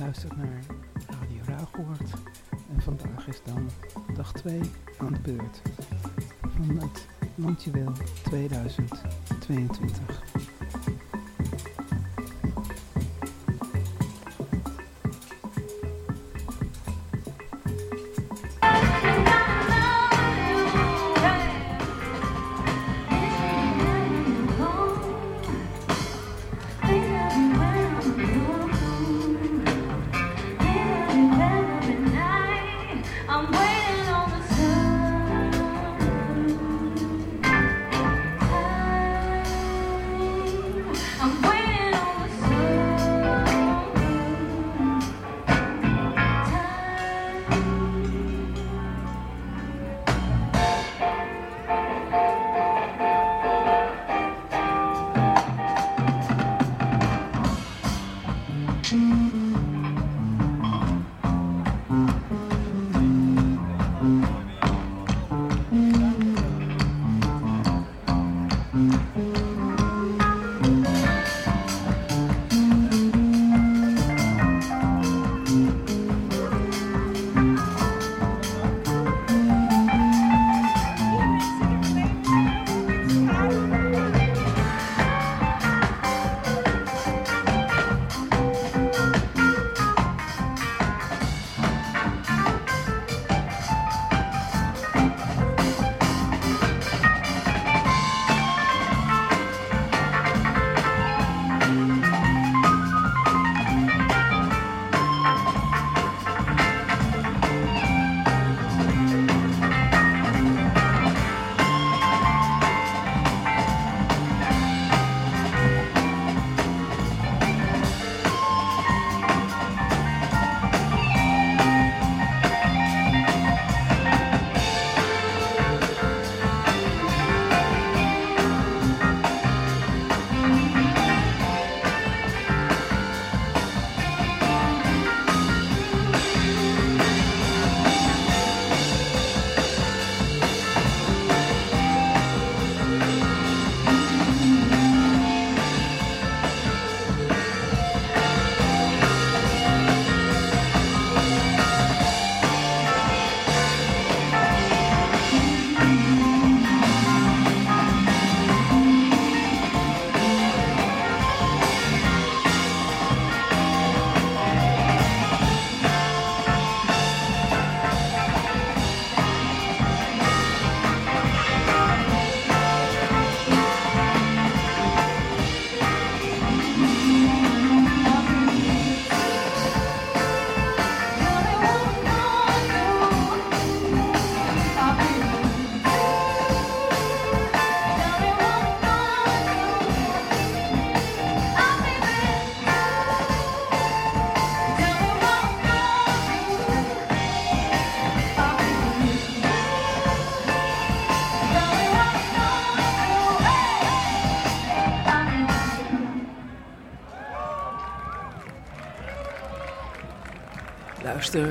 luistert naar Radio Ruigoord. En vandaag is dan dag 2 aan de beurt van het Mondjewil 2022.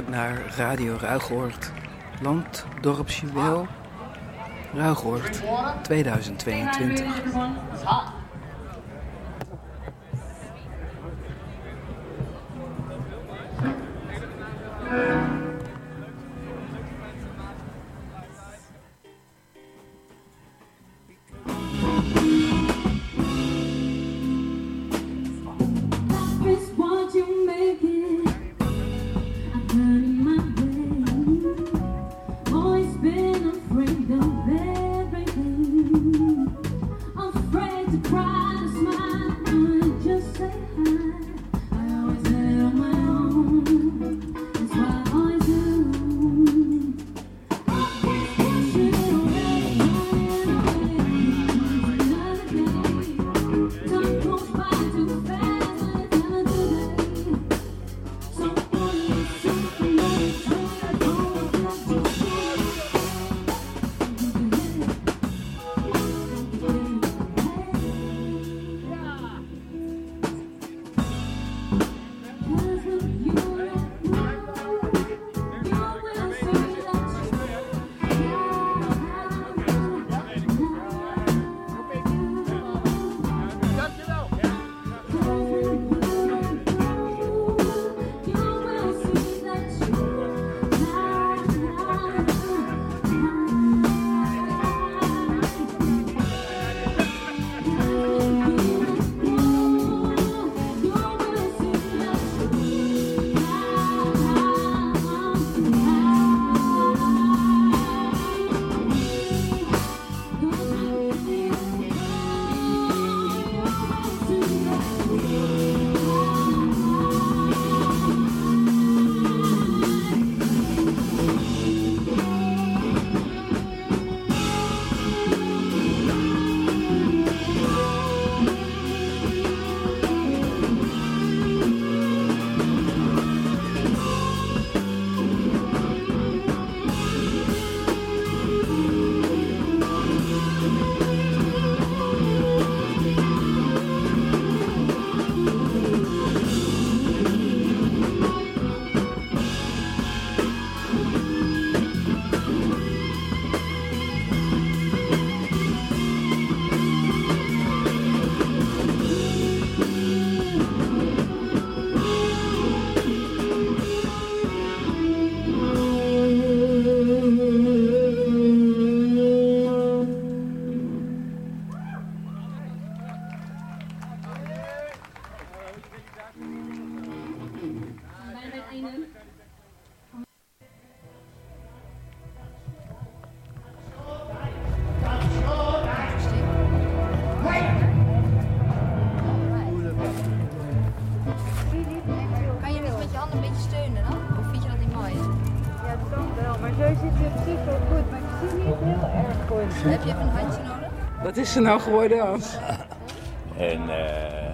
naar Radio Ruigoord, Land, Dorpsjuweel, Ruigoord 2022. Is er nou geworden, Hans? Een. Oké,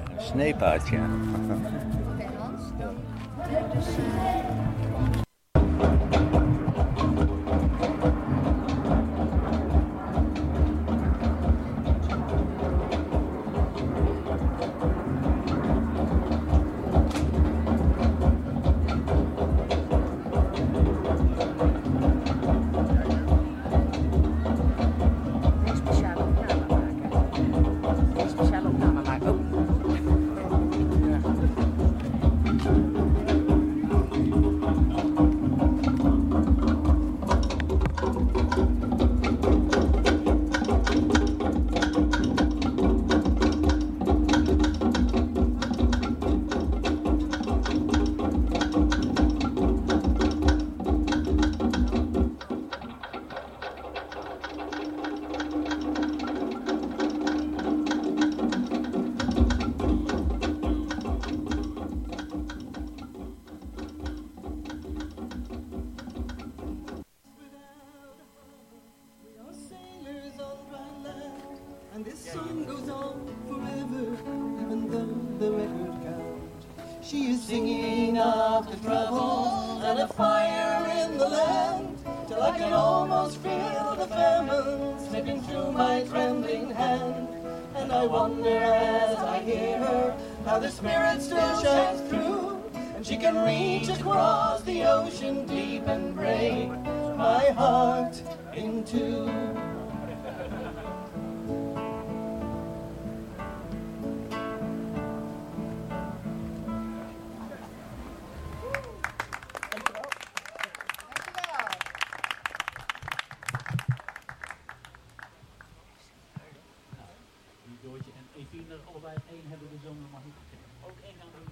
gaan doen.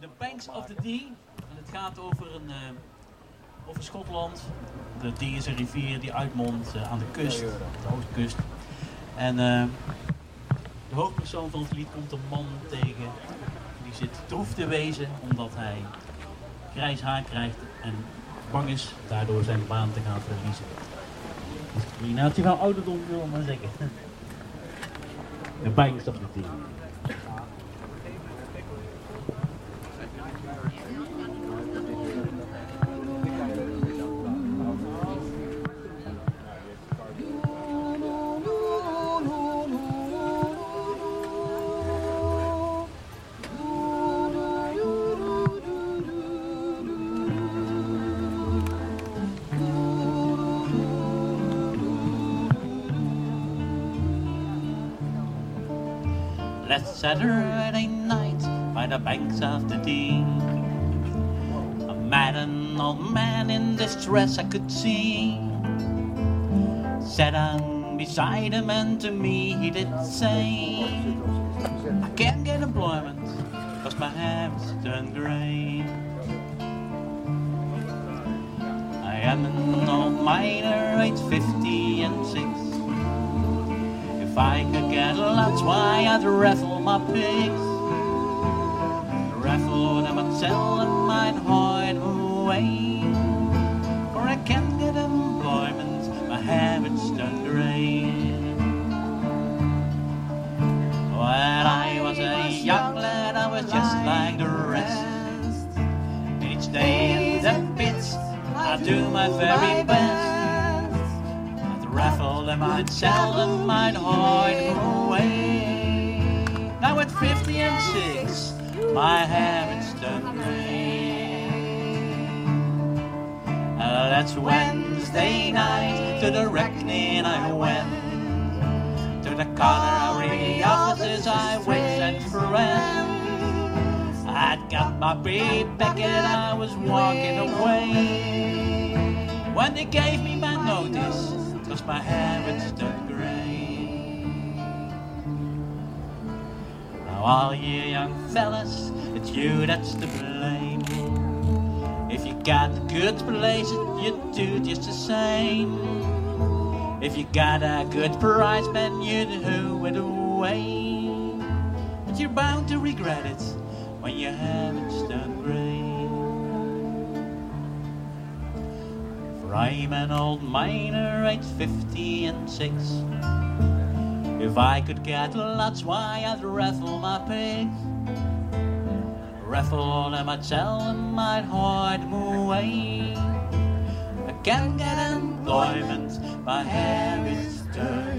The Banks of the Dee. En het gaat over, een, eh, over Schotland. Dee is een rivier die uitmondt eh, aan de kust, de oostkust. En eh, de hoofdpersoon van het lied komt een man tegen. Die zit droef te wezen omdat hij grijs haar krijgt en bang is daardoor zijn baan te gaan verliezen. Discriminatie van ouderdom wil maar zeggen. The banks of Saturday night by the banks of the Dee. A maddened old man in distress I could see. Sat down beside him and to me he did say, I can't get employment cause my hair's turned grey. I am an old miner, aged 50 and 6. If I could get lots, why I'd my pigs. Raffle them and sell them, I'd hide away. For I can't get employment, my habits turn grey. When I was a young lad, I was just like the rest. Each day in the pits, I do my very best. I'd raffle them, I'd sell them, I'd hide big packet, I was walking away. When they gave me my notice, cause my habits turned grey. Now all you young fellas, it's you that's to blame. If you got good place, you do just the same. If you got a good price, then you'd do it away. But you're bound to regret it when your habits turn grey. For I'm an old miner, aged fifty and six. If I could get lots, why I'd raffle my pigs. Raffle them, I'd sell them, I'd hide them away. I can't get employment, my hair is turned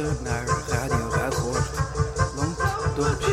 Naar Radio Ruigoord, Land Dorpsjuweel,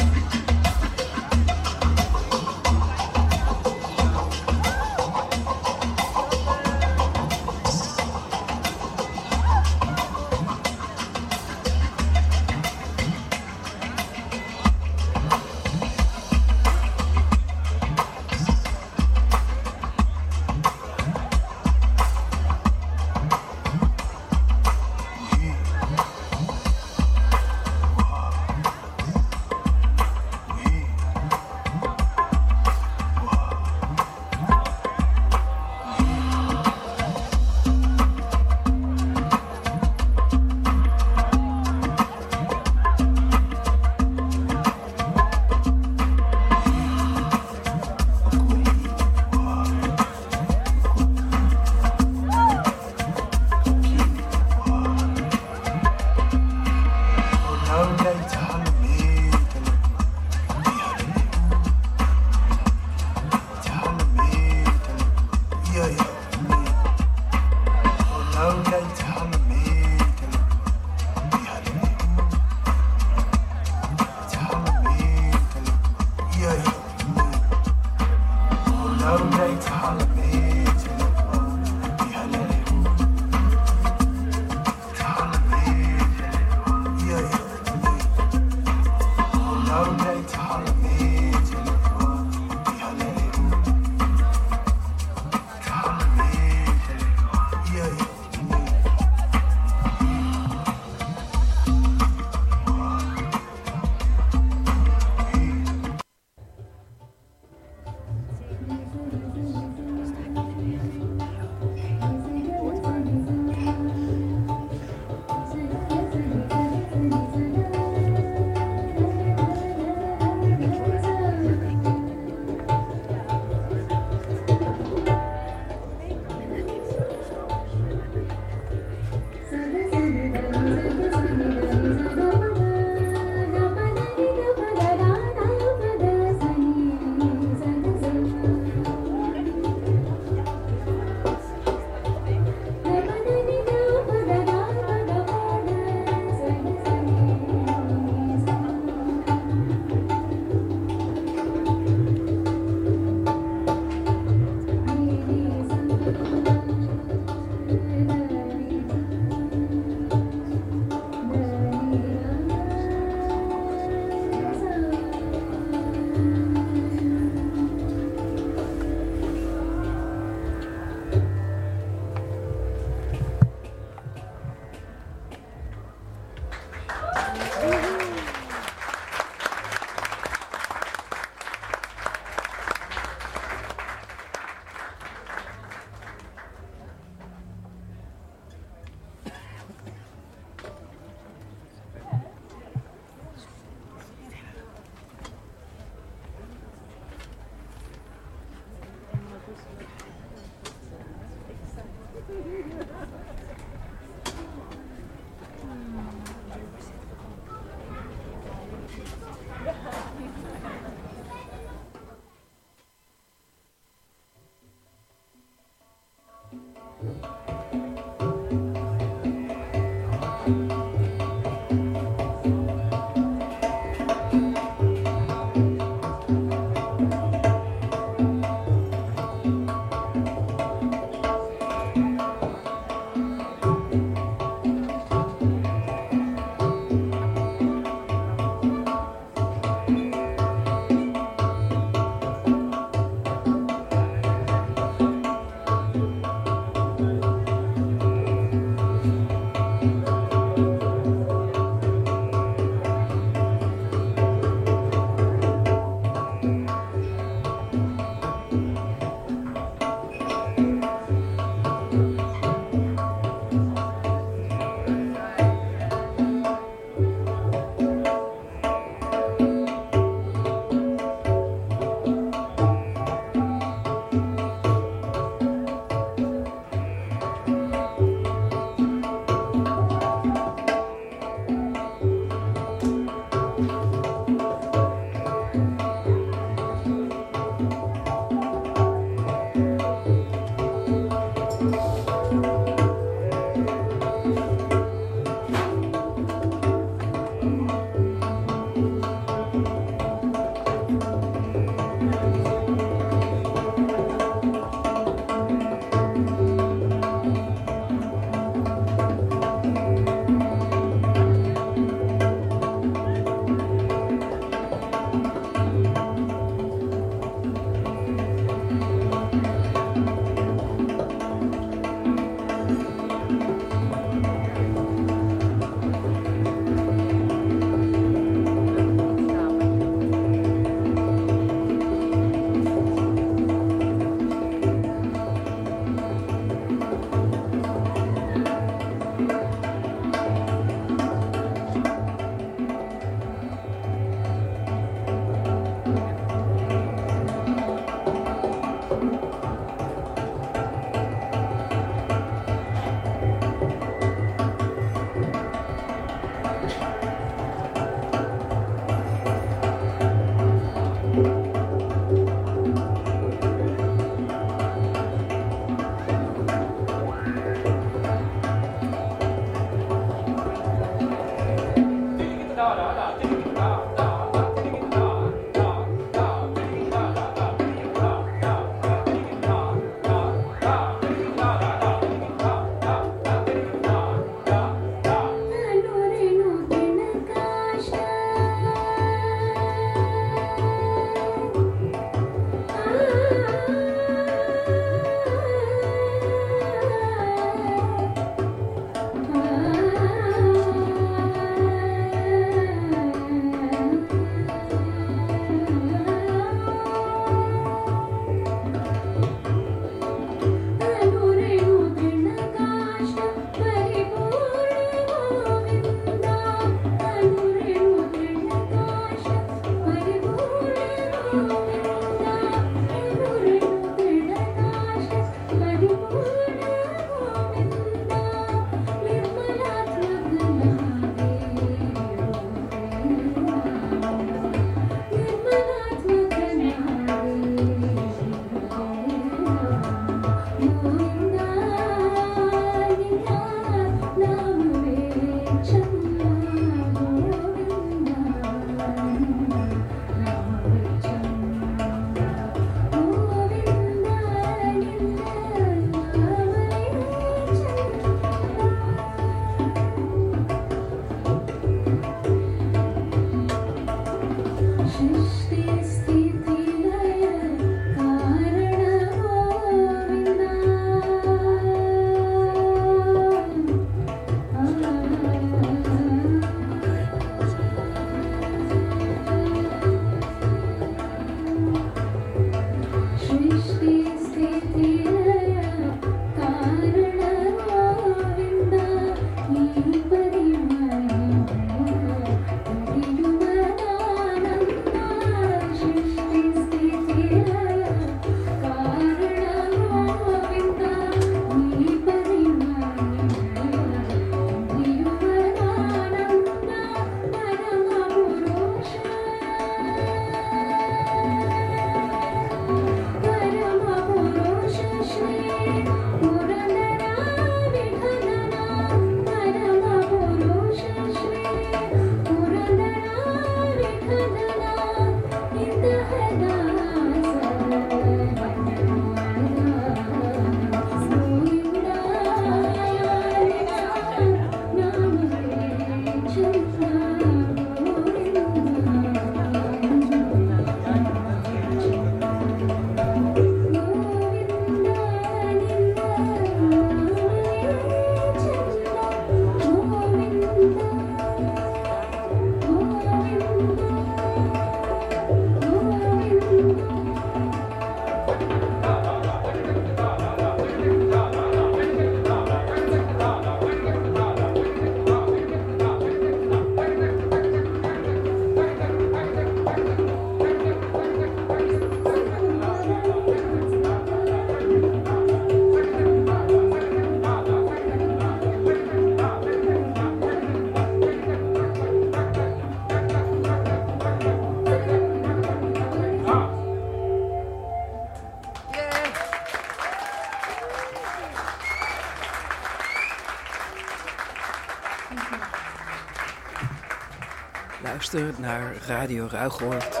Naar Radio Ruigoord.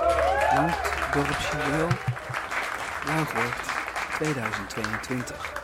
Land, wel. Ruigoord 2022.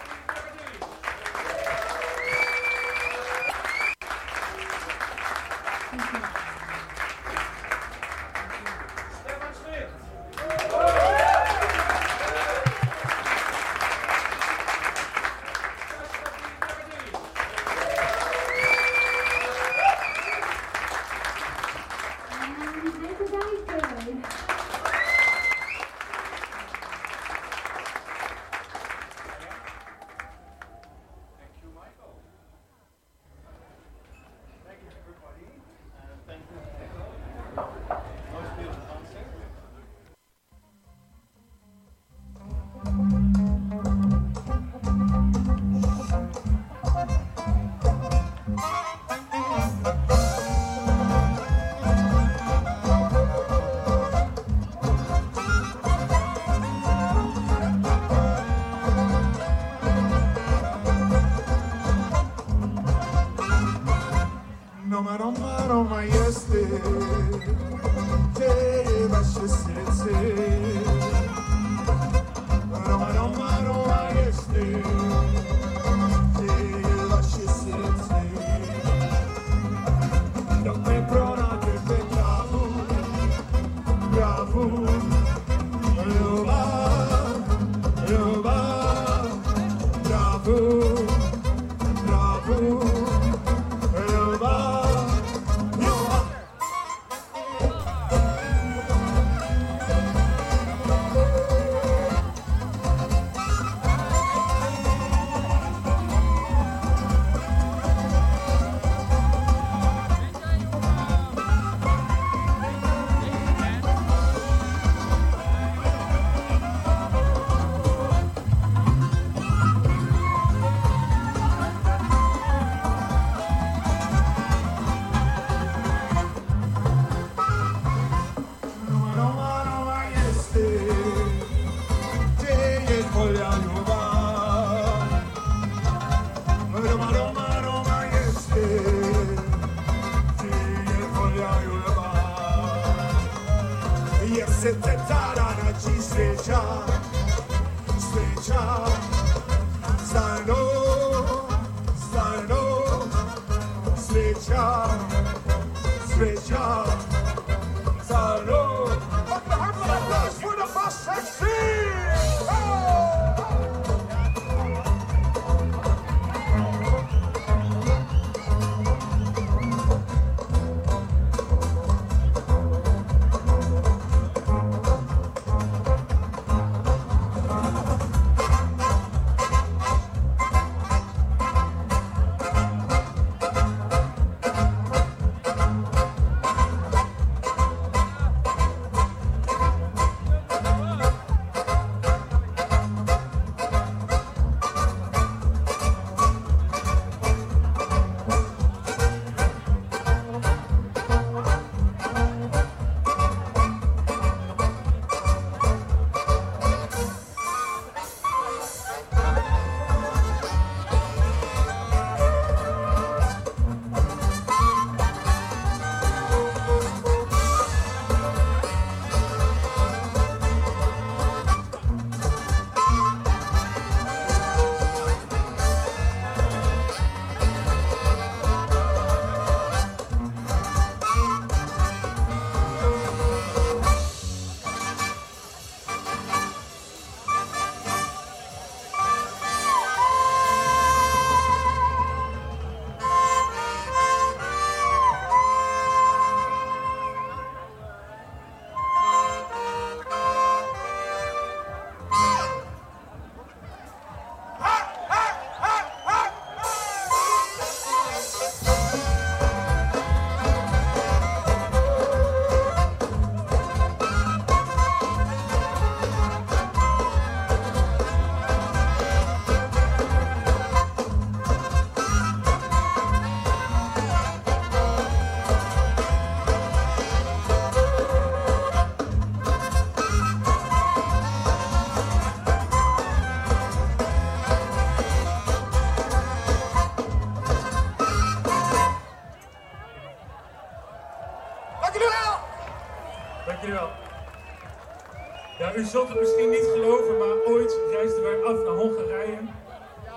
Zult het misschien niet geloven, maar ooit reisden wij af naar Hongarije.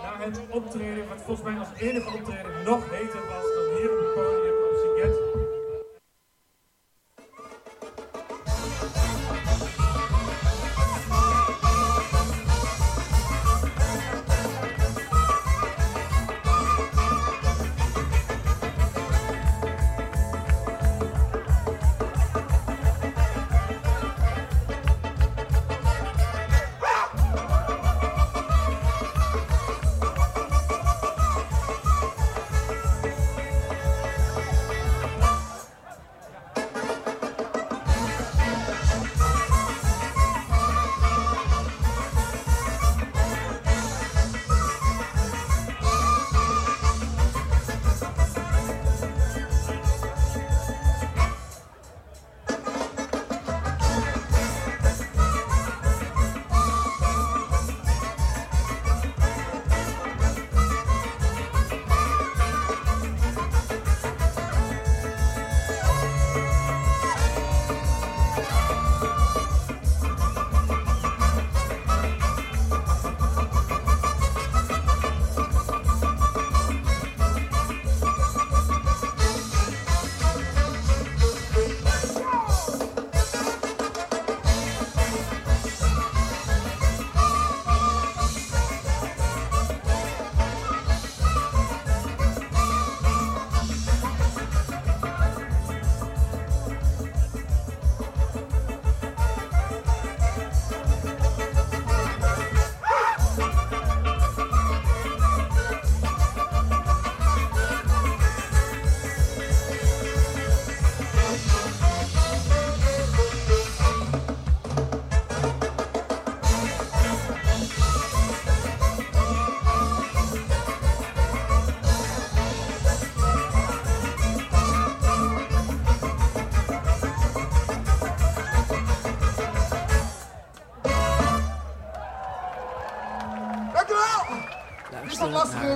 Naar het optreden, wat volgens mij als enige optreden nog heter was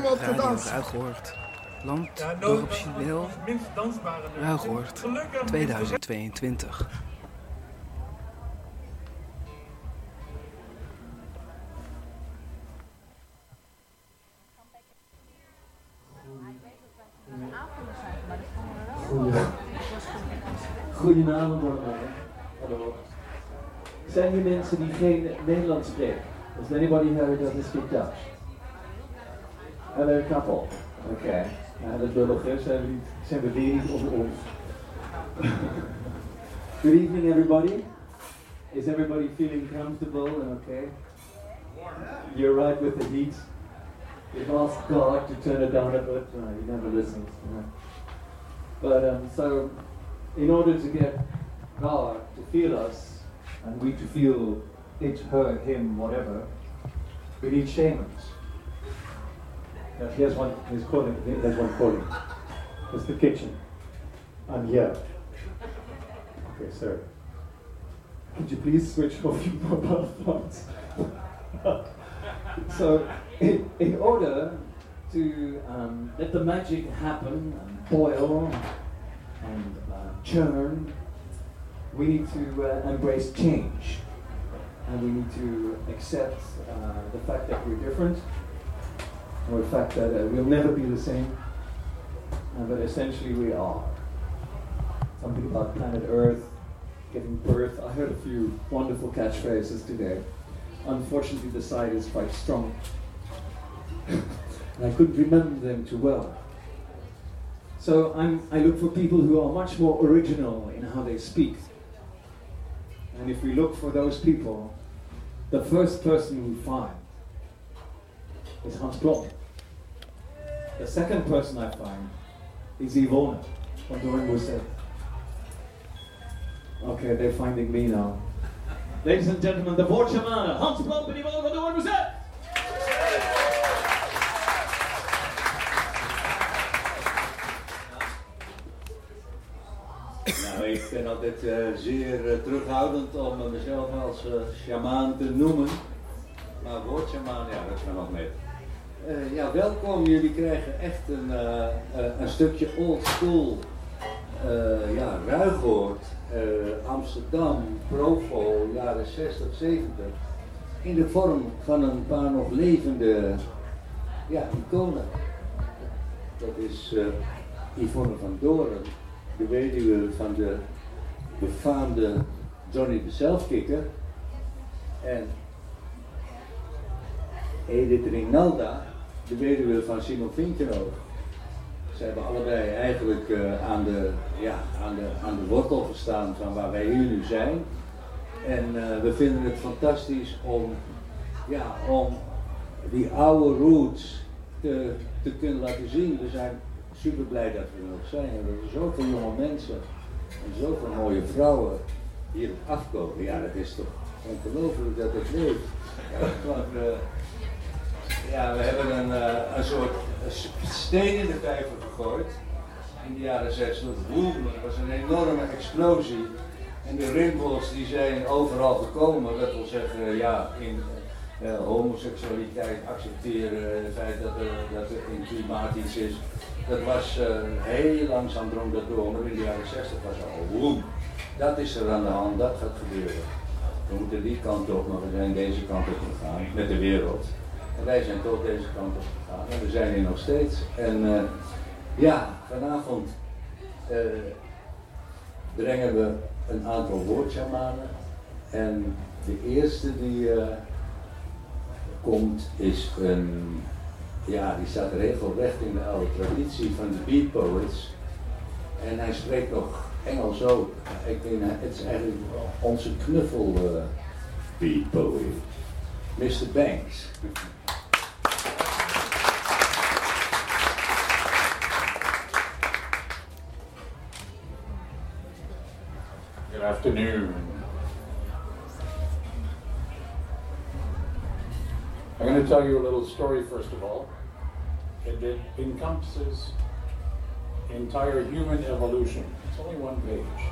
te Radio dansen? Ruigoord. Land, Ja, dorp. Ruigoord, Gelukkig 2022. Goedenavond allemaal. Hallo. Zijn er mensen die geen Nederlands spreken? Has anybody here doesn't speak Dutch? There a couple? Okay. Nou, dat we, niet, zijn we weer niet onder ons. Good evening everybody. Is everybody feeling comfortable and okay? You're right with the heat. You've asked God to turn it down a bit. No, he never listens. No. But um, so, in order to get God to feel us, and we to feel it, her, him, whatever, we need shamans. Yeah, here's one. He's calling. There's one calling. It's the kitchen. I'm here. Okay, sir. Could you please switch off your mobile phones? so, in, in order to um, let the magic happen and boil and uh, churn, we need to uh, embrace change. And we need to accept uh, the fact that we're different, or the fact that uh, we'll never be the same, uh, but essentially we are. Something about planet Earth, giving birth. I heard a few wonderful catchphrases today. Unfortunately, the side is quite strong. and I couldn't remember them too well. So I'm, I look for people who are much more original in how they speak. And if we look for those people, the first person we find is Hans Klop. The second person I find is Yvonne from Doorn Mousset. Okay, they're finding me now. Ladies and gentlemen, the Vorchamana, Hans Klop and Yvonne van Doorn Mousset! Nou, ik ben altijd eh, zeer eh, terughoudend om mezelf als eh sjamaan te noemen. Maar woordsjamaan, ja, dat kan nog net. Eh, ja, welkom. Jullie krijgen echt een, eh, eh, een stukje old school, ja, ruigoord. Amsterdam, Provo, jaren 60, 70, in de vorm van een paar nog levende ja, iconen. Dat is Yvonne van Doren, de weduwe van de befaamde Johnny de Zelfkikker. En Edith Rinalda, de weduwe van Simon Vinkenoog. Ze hebben allebei eigenlijk eh, aan, de, ja, aan, de, aan de wortel gestaan van waar wij hier nu zijn. En eh, we vinden het fantastisch om, ja, om die oude roots te, te kunnen laten zien. We zijn super blij dat we er nog zijn. En dat er zoveel jonge mensen en zoveel mooie vrouwen hierop afkomen. Ja, dat is toch ongelooflijk dat het leeft. Ja, eh, ja, we hebben een, eh, een soort steen in de vijver gegooid in de jaren 60. Boom, dat was een enorme explosie. En de rimpels die zijn overal gekomen. Dat wil zeggen, ja, in eh, homoseksualiteit accepteren, het feit dat er, dat in klimatisch is. Dat was eh, heel langzaam drong dat door, maar in de jaren 60 was het al boom. Dat is er aan de hand, dat gaat gebeuren. We moeten die kant op, maar we zijn deze kant op gegaan met de wereld. En wij zijn toch deze kant op gegaan en we zijn hier nog steeds. En eh, ja, vanavond eh, brengen we een aantal woordjamanen. En de eerste die eh, komt is een, ja, die staat regelrecht in de oude traditie van de Beat Poets. En hij spreekt nog Engels ook. Ik denk, het is eigenlijk onze knuffel uh, Beat Poet. Mr. Banks. Afternoon. I'm going to tell you a little story first of all. It encompasses entire human evolution. It's only one page.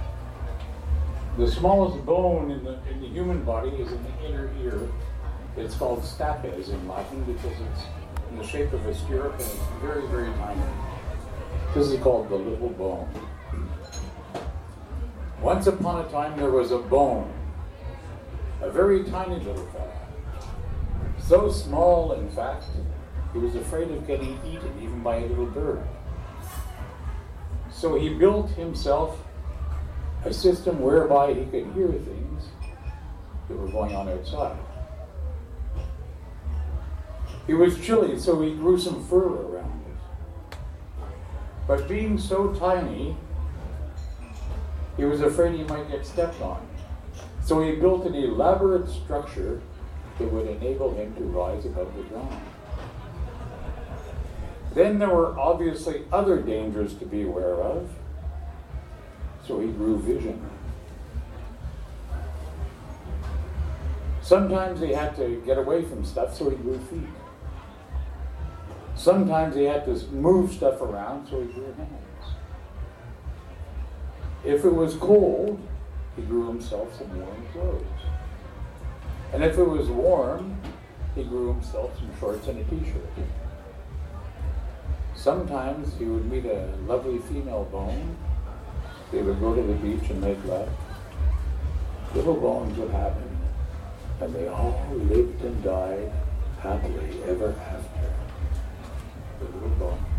The smallest bone in the, in the human body is in the inner ear. It's called stapes in Latin because it's in the shape of a stirrup and it's very, very tiny. This is called the little bone. Once upon a time there was a bone, a very tiny little fellow. So small, in fact, he was afraid of getting eaten even by a little bird. So he built himself a system whereby he could hear things that were going on outside. It was chilly, so he grew some fur around it. But being so tiny, he was afraid he might get stepped on. So he built an elaborate structure that would enable him to rise above the ground. Then there were obviously other dangers to be aware of, so he grew vision. Sometimes he had to get away from stuff, so he grew feet. Sometimes he had to move stuff around, so he grew hands. If it was cold, he grew himself some warm clothes. And if it was warm, he grew himself some shorts and a t-shirt. Sometimes he would meet a lovely female bone. They would go to the beach and make love. Little bones would happen, and they all lived and died happily ever after. The little bone.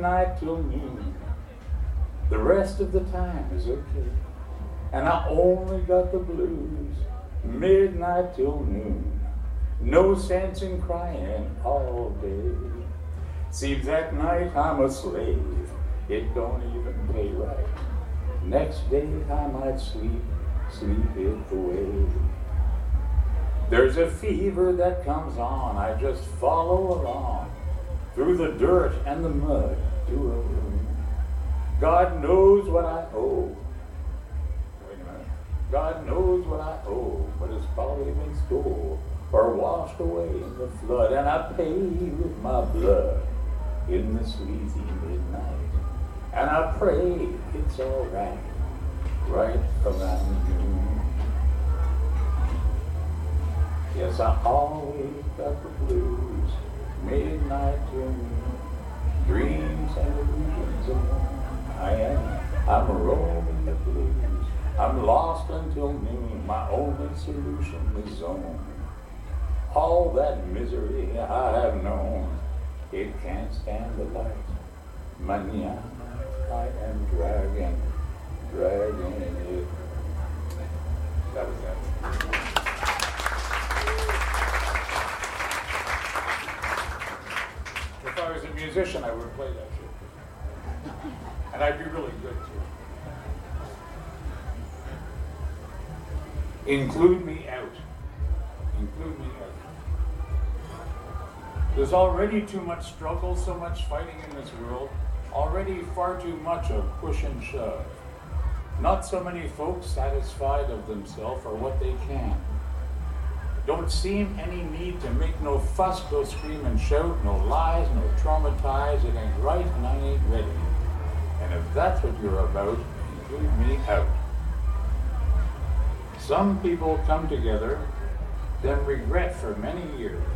Midnight till noon. The rest of the time is okay. And I only got the blues midnight till noon. No sense in crying all day. Seems that night I'm a slave. It don't even pay right. Next day I might sleep, sleep it away. There's a fever that comes on. I just follow along through the dirt and the mud to. God knows what I owe. God knows what I owe, but it's probably been stole or washed away in the flood, and I pay with my blood in the sleazy midnight. And I pray it's all right. right around you. Yes, I always got the blues, midnight June, dreams and illusions. I am, I'm roaming the blues. I'm lost until noon. My only solution is zone. All that misery I have known, it can't stand the light. Manana, I am dragging, dragging it. That was that. If I was a musician, I would play that shit. And I'd be really good too. Include me out. Include me out. There's already too much struggle, so much fighting in this world. Already far too much of push and shove. Not so many folks satisfied of themselves or what they can. Don't seem any need to make no fuss, no scream and shout, no lies, no traumatize. It ain't right and I ain't ready. And if that's what you're about, leave me out. Some people come together, then regret for many years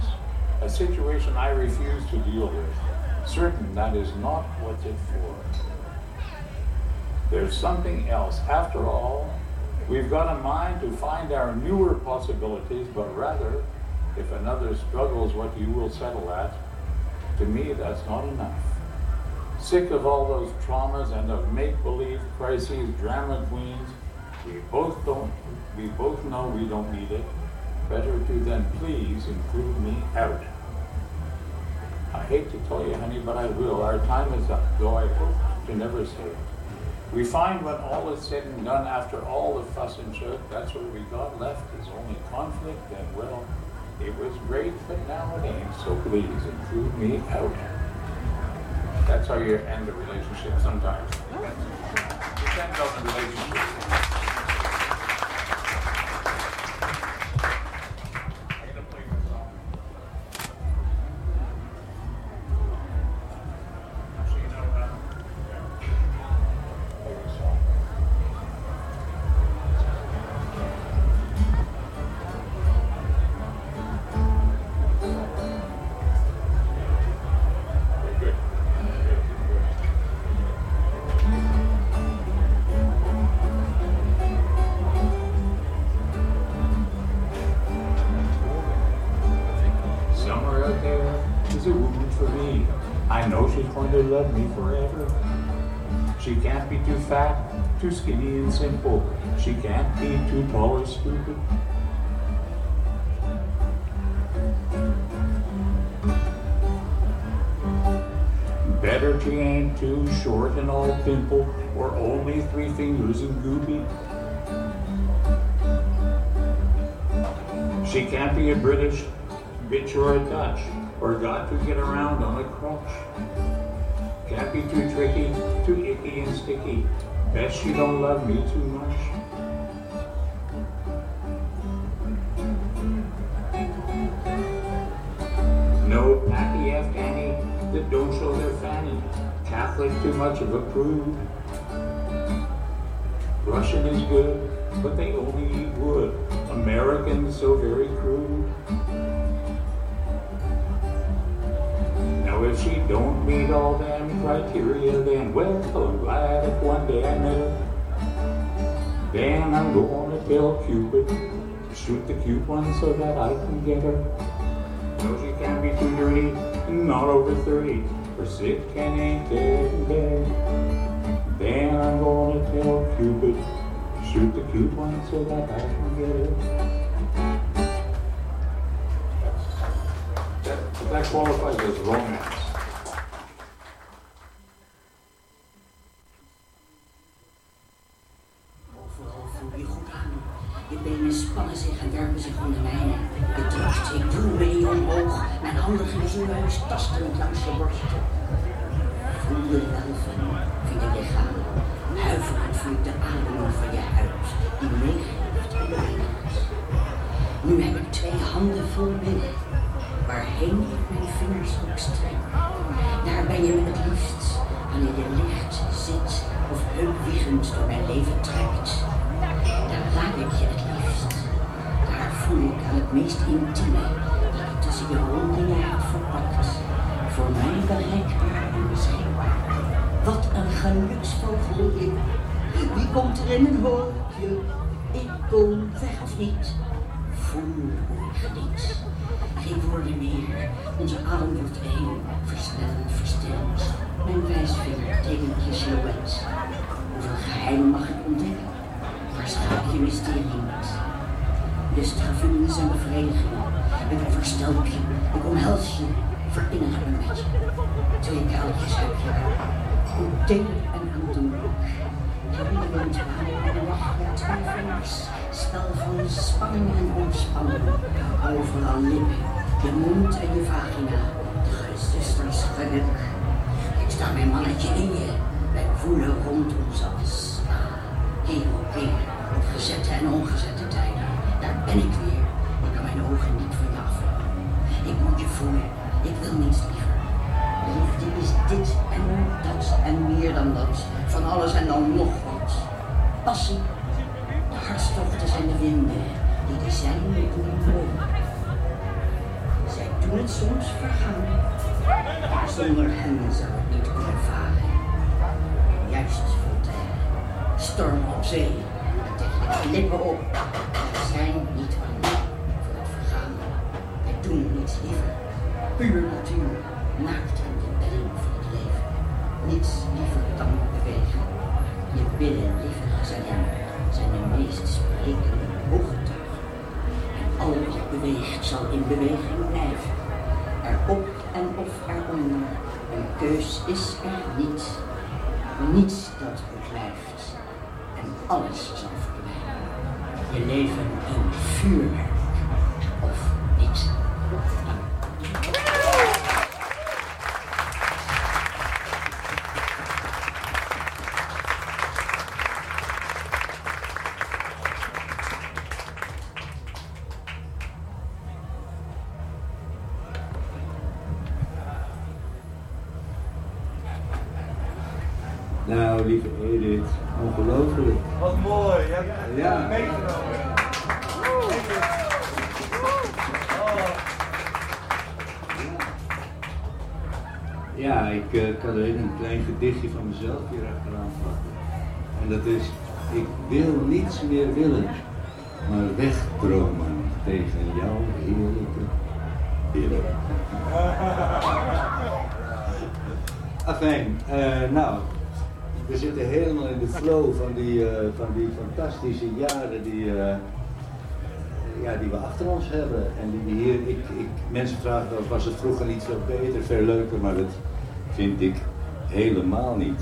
a situation I refuse to deal with, certain that is not what's it for. There's something else. After all, we've got a mind to find our newer possibilities, but rather, if another struggles what you will settle at, to me that's not enough. Sick of all those traumas and of make-believe crises, drama queens, we both don't we both know we don't need it. Better to then please include me out. I hate to tell you, honey, but I will. Our time is up, though I hope to never say it. We find when all is said and done, after all the fuss and shout, that's what we got left is only conflict, and well, it was great, but now it ain't, so please include me out. That's how you end a relationship sometimes. Depends on the relationship. Love me forever. She can't be too fat, too skinny and simple. She can't be too tall or stupid. Better she ain't too short and all pimple, or only three fingers and goopy. She can't be a British bitch or a Dutch, or got to get around on a crutch. Can't be too tricky, too icky and sticky. Bet she don't love me too much. No Pappy Afghani that don't show their fanny. Catholic too much of a prude. Russian is good, but they only eat wood. American so very crude. Now if she don't meet all them criteria, then well, I'm glad if one day I her. Then I'm gonna tell Cupid to shoot the cute one so that I can get her. No, she can't be too dirty, not over 30, or sick and ain't dead in bed. Then I'm gonna tell Cupid to shoot the cute one so that I can get her. That, that qualifies as romance. Mijn handen gingen zo neus tastend langs je borsten. Voel de welven van je lichaam. Huiverend ik de ademing van je huid. Die meegeeft en reinigt. Nu heb ik twee handen vol binnen. Waarheen ik mijn vingers ook strek. Daar ben je het liefst. Wanneer je ligt, zit of heupwiegend door mijn leven trekt. Daar raak ik je het liefst. Daar voel ik aan het meest intieme je rondingen hebt verpakt. Voor mij bereikbaar en beschikbaar. Wat een geluksvogel ik. Wie komt er in mijn hoopje? Ik kom weg of niet? Voel hoe ik geniet. Geen woorden meer. Onze adem wordt één. Versnellend, verstild. Mijn wijsvinger tekent je silhouet. Hoeveel geheimen mag ik ontdekken? Waarschijnlijk je mysterie niet. Lustgevoelens en bevrediging. Ik overstelp je. Ik omhels je. Verinnig me met je. Twee kuiltjes heb je. Hoe teeder en aandoenlijk. Je bent aan de weg met twee vingers. Spel van spanning en ontspanning. Overal lippen, je mond en je vagina. De zusters geluk. Ik sta mijn mannetje in je. Wij voelen rond ons als. Hier op. Op gezette en ongezette tijden. Daar ben ik weer. Ik niet moet je voelen. Ik wil niets liever. Liefde is dit en dat en meer dan dat. Van alles en dan nog wat. Passie. De hartstochten zijn de winden die de zijne doen mogen. Zij doen het soms vergaan. Maar zonder hen zou het niet kunnen varen. Juist Voltaire. Storm op zee. En tegen de lippen op. Zijn niets liever. Puur natuur. Naakt in de bedding van het leven. Niets liever dan bewegen. Je billen, lieve gezellin, zijn de meest sprekende ooggetuigen. En al wat beweegt zal in beweging blijven. Erop en of eronder. Een keus is er niet. Niets dat beklijft. En alles zal verdwijnen. Je leven een vuurwerk. Of niet. Ja, ik eh, kan alleen een klein gedichtje van mezelf hier achteraan plakken. En dat is, ik wil niets meer willen, maar wegdromen tegen jouw heerlijke billen. Afijn, eh, nou, we zitten helemaal in de flow van die, eh, van die fantastische jaren die, ja, die we achter ons hebben. En die hier, ik, ik, mensen vragen was het vroeger niet veel beter, veel leuker, maar dat vind ik helemaal niet.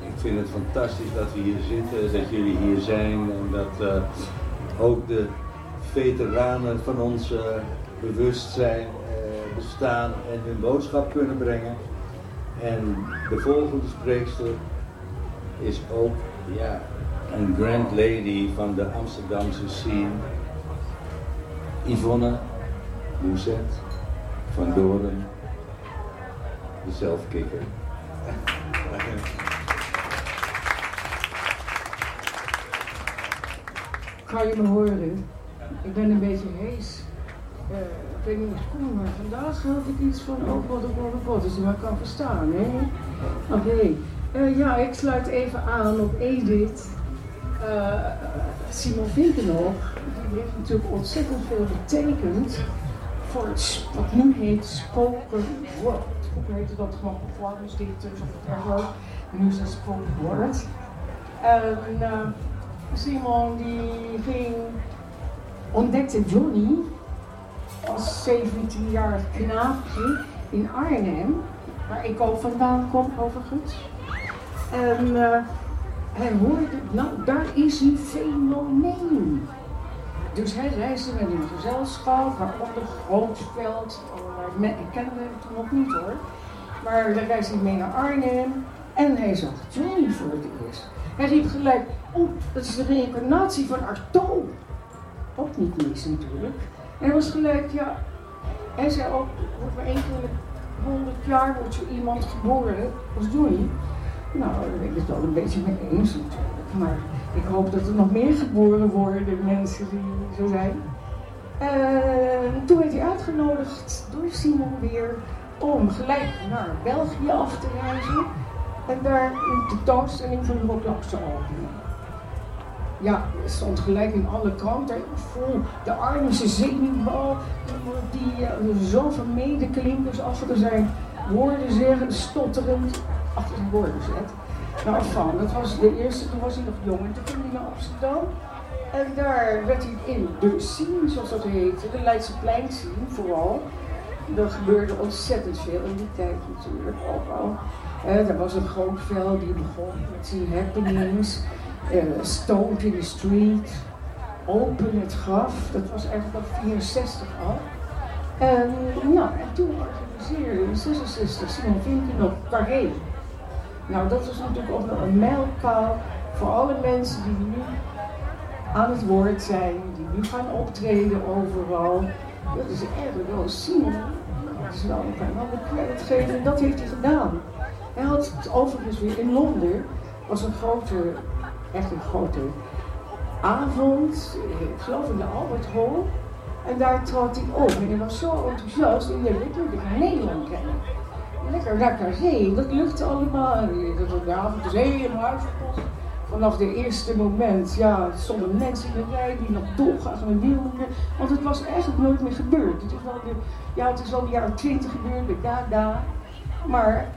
Ik vind het fantastisch dat we hier zitten, dat jullie hier zijn en dat eh, ook de veteranen van ons eh, bewustzijn eh, bestaan en hun boodschap kunnen brengen. En de volgende spreekster is ook ja, een grand lady van de Amsterdamse scene. Yvonne Mouzet van Doren, de zelfkikker. Kan je me horen? Ik ben een beetje hees. Eh, ik weet niet hoe het komt, maar vandaag had ik iets van god, oh god, oh god, dus maar kan verstaan, hè? Oké. Eh, ja, ik sluit even aan op Edith. Eh, Simon Vinkenhoff, die heeft natuurlijk ontzettend veel betekend voor het, wat nu heet spoken word. Vroeger heette dat gewoon performance theaters of whatever. Nu is het spoken word. En eh, Simon die ging, ontdekte Johnny als 17-jarig knaapje in Arnhem, waar ik ook vandaan kom overigens. En eh, hij hoorde, nou daar is een fenomeen. Dus hij reisde met een gezelschap, waaronder Grootveld, men- ik kende hem nog niet hoor. Maar hij reisde mee naar Arnhem en hij zag Johnny voor het eerst. Hij riep gelijk, oh, dat is de reïncarnatie van Arto. Ook niet mis natuurlijk. En hij was gelijk, ja, hij zei ook, wordt maar keer 100 jaar wordt zo iemand geboren als Johnny. Nou, daar ben ik het wel een beetje mee eens natuurlijk. Maar ik hoop dat er nog meer geboren worden, mensen die zo zijn. En toen werd hij uitgenodigd door Simon weer om gelijk naar België af te reizen. En daar een tentoonstelling van Laks te openen. Ja, het stond gelijk in alle kranten vol. De Arnhemse zenuwbal, die uh, zoveel medeklinkers achter zijn woorden zeggen, stotterend achter zijn woorden zet. Nou, van, dat was de eerste, toen was hij nog jong en toen ging hij naar Amsterdam. En daar werd hij in de scene, zoals dat heette, de Leidse plein vooral. Er gebeurde ontzettend veel in die tijd natuurlijk ook al. Eh, er was een groot vel die begon met zijn happenings. Uh, Stoned in the Street, Open het Graf, dat was eigenlijk al 64 al. En, ja, en toen organiseerde in 66 Simon Vinken nog Carré. Nou, dat was natuurlijk ook nog een mijlpaal voor alle mensen die nu aan het woord zijn, die nu gaan optreden overal. Dat is eigenlijk wel Simon. Dat is wel een ander credit geven. En dat heeft hij gedaan. Hij had het overigens weer in Londen, was een grote, echt een grote avond, ik geloof in de Albert Hall. En daar trad hij op en hij was zo enthousiast en hij naar Nederland kennen. Lekker lekker zee, dat lukte allemaal. De avond is helemaal uitverkocht. Vanaf de eerste moment, ja, er stonden mensen in de rij die nog dolgraag naar wilden. Want het was eigenlijk nooit meer gebeurd. Het is wel de, ja, het is wel de jaren twintig gebeurd met Dada. Maar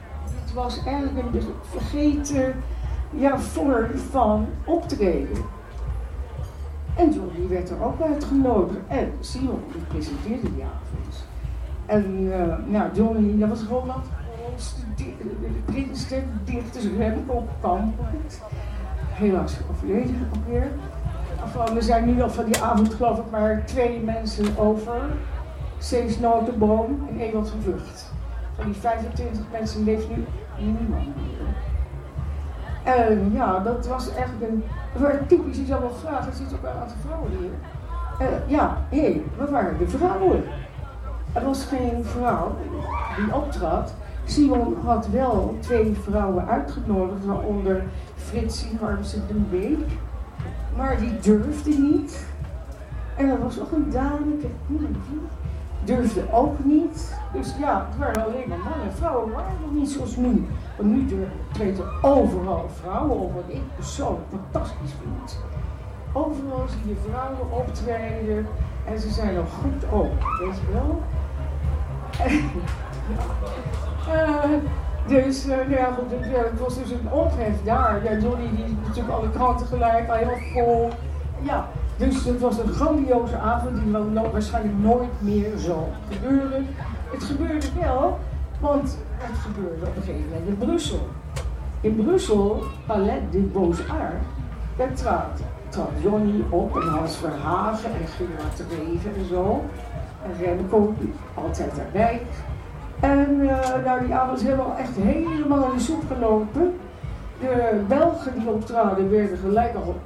het was eigenlijk een vergeten ja, vorm van optreden. En Johnny werd er ook uitgenodigd. En Simon die presenteerde die avond. En uh, nou, Johnny, dat was Roland de Prinsen, dichters Remco Kampert. Helaas overleden alweer. Van, er zijn nu nog van die avond geloof ik maar twee mensen over. Cees Notenboom en Ewald van Vught. Van die 25 mensen leeft nu niemand meer. En ja, dat was echt een, waren typisch, zou wel vragen, er zitten ook een aantal vrouwen hier. Uh, ja, hé, hey, waar waren de vrouwen? Er was geen vrouw die optrad. Simon had wel twee vrouwen uitgenodigd, waaronder Fritsie Harmsen de Beek. Maar die durfde niet. En er was ook een dame, durfde ook niet. Dus ja, het waren alleen maar mannen. Vrouwen waren nog niet zoals nu. Want nu treden er overal vrouwen op, wat ik persoonlijk fantastisch vind. Overal zie je vrouwen optreden en ze zijn er goed op, weet je wel. Uh, dus uh, nou ja, goed, het, ja, het, was dus een ophef daar. Ja, Johnny die natuurlijk alle kranten gelijk, al heel vol. Ja, dus het was een grandioze avond die wel waarschijnlijk nooit meer zal gebeuren. Het gebeurde wel, want het gebeurde op een gegeven moment in Brussel. In Brussel, Palais de Beaux-Arts, daar trad, trad Johnny op en Hans Verhagen en Gerard Reven en zo. En Remco, altijd daarbij. En uh, nou, die avond is helemaal echt helemaal in de soep gelopen. De Belgen die optraden werden gelijk al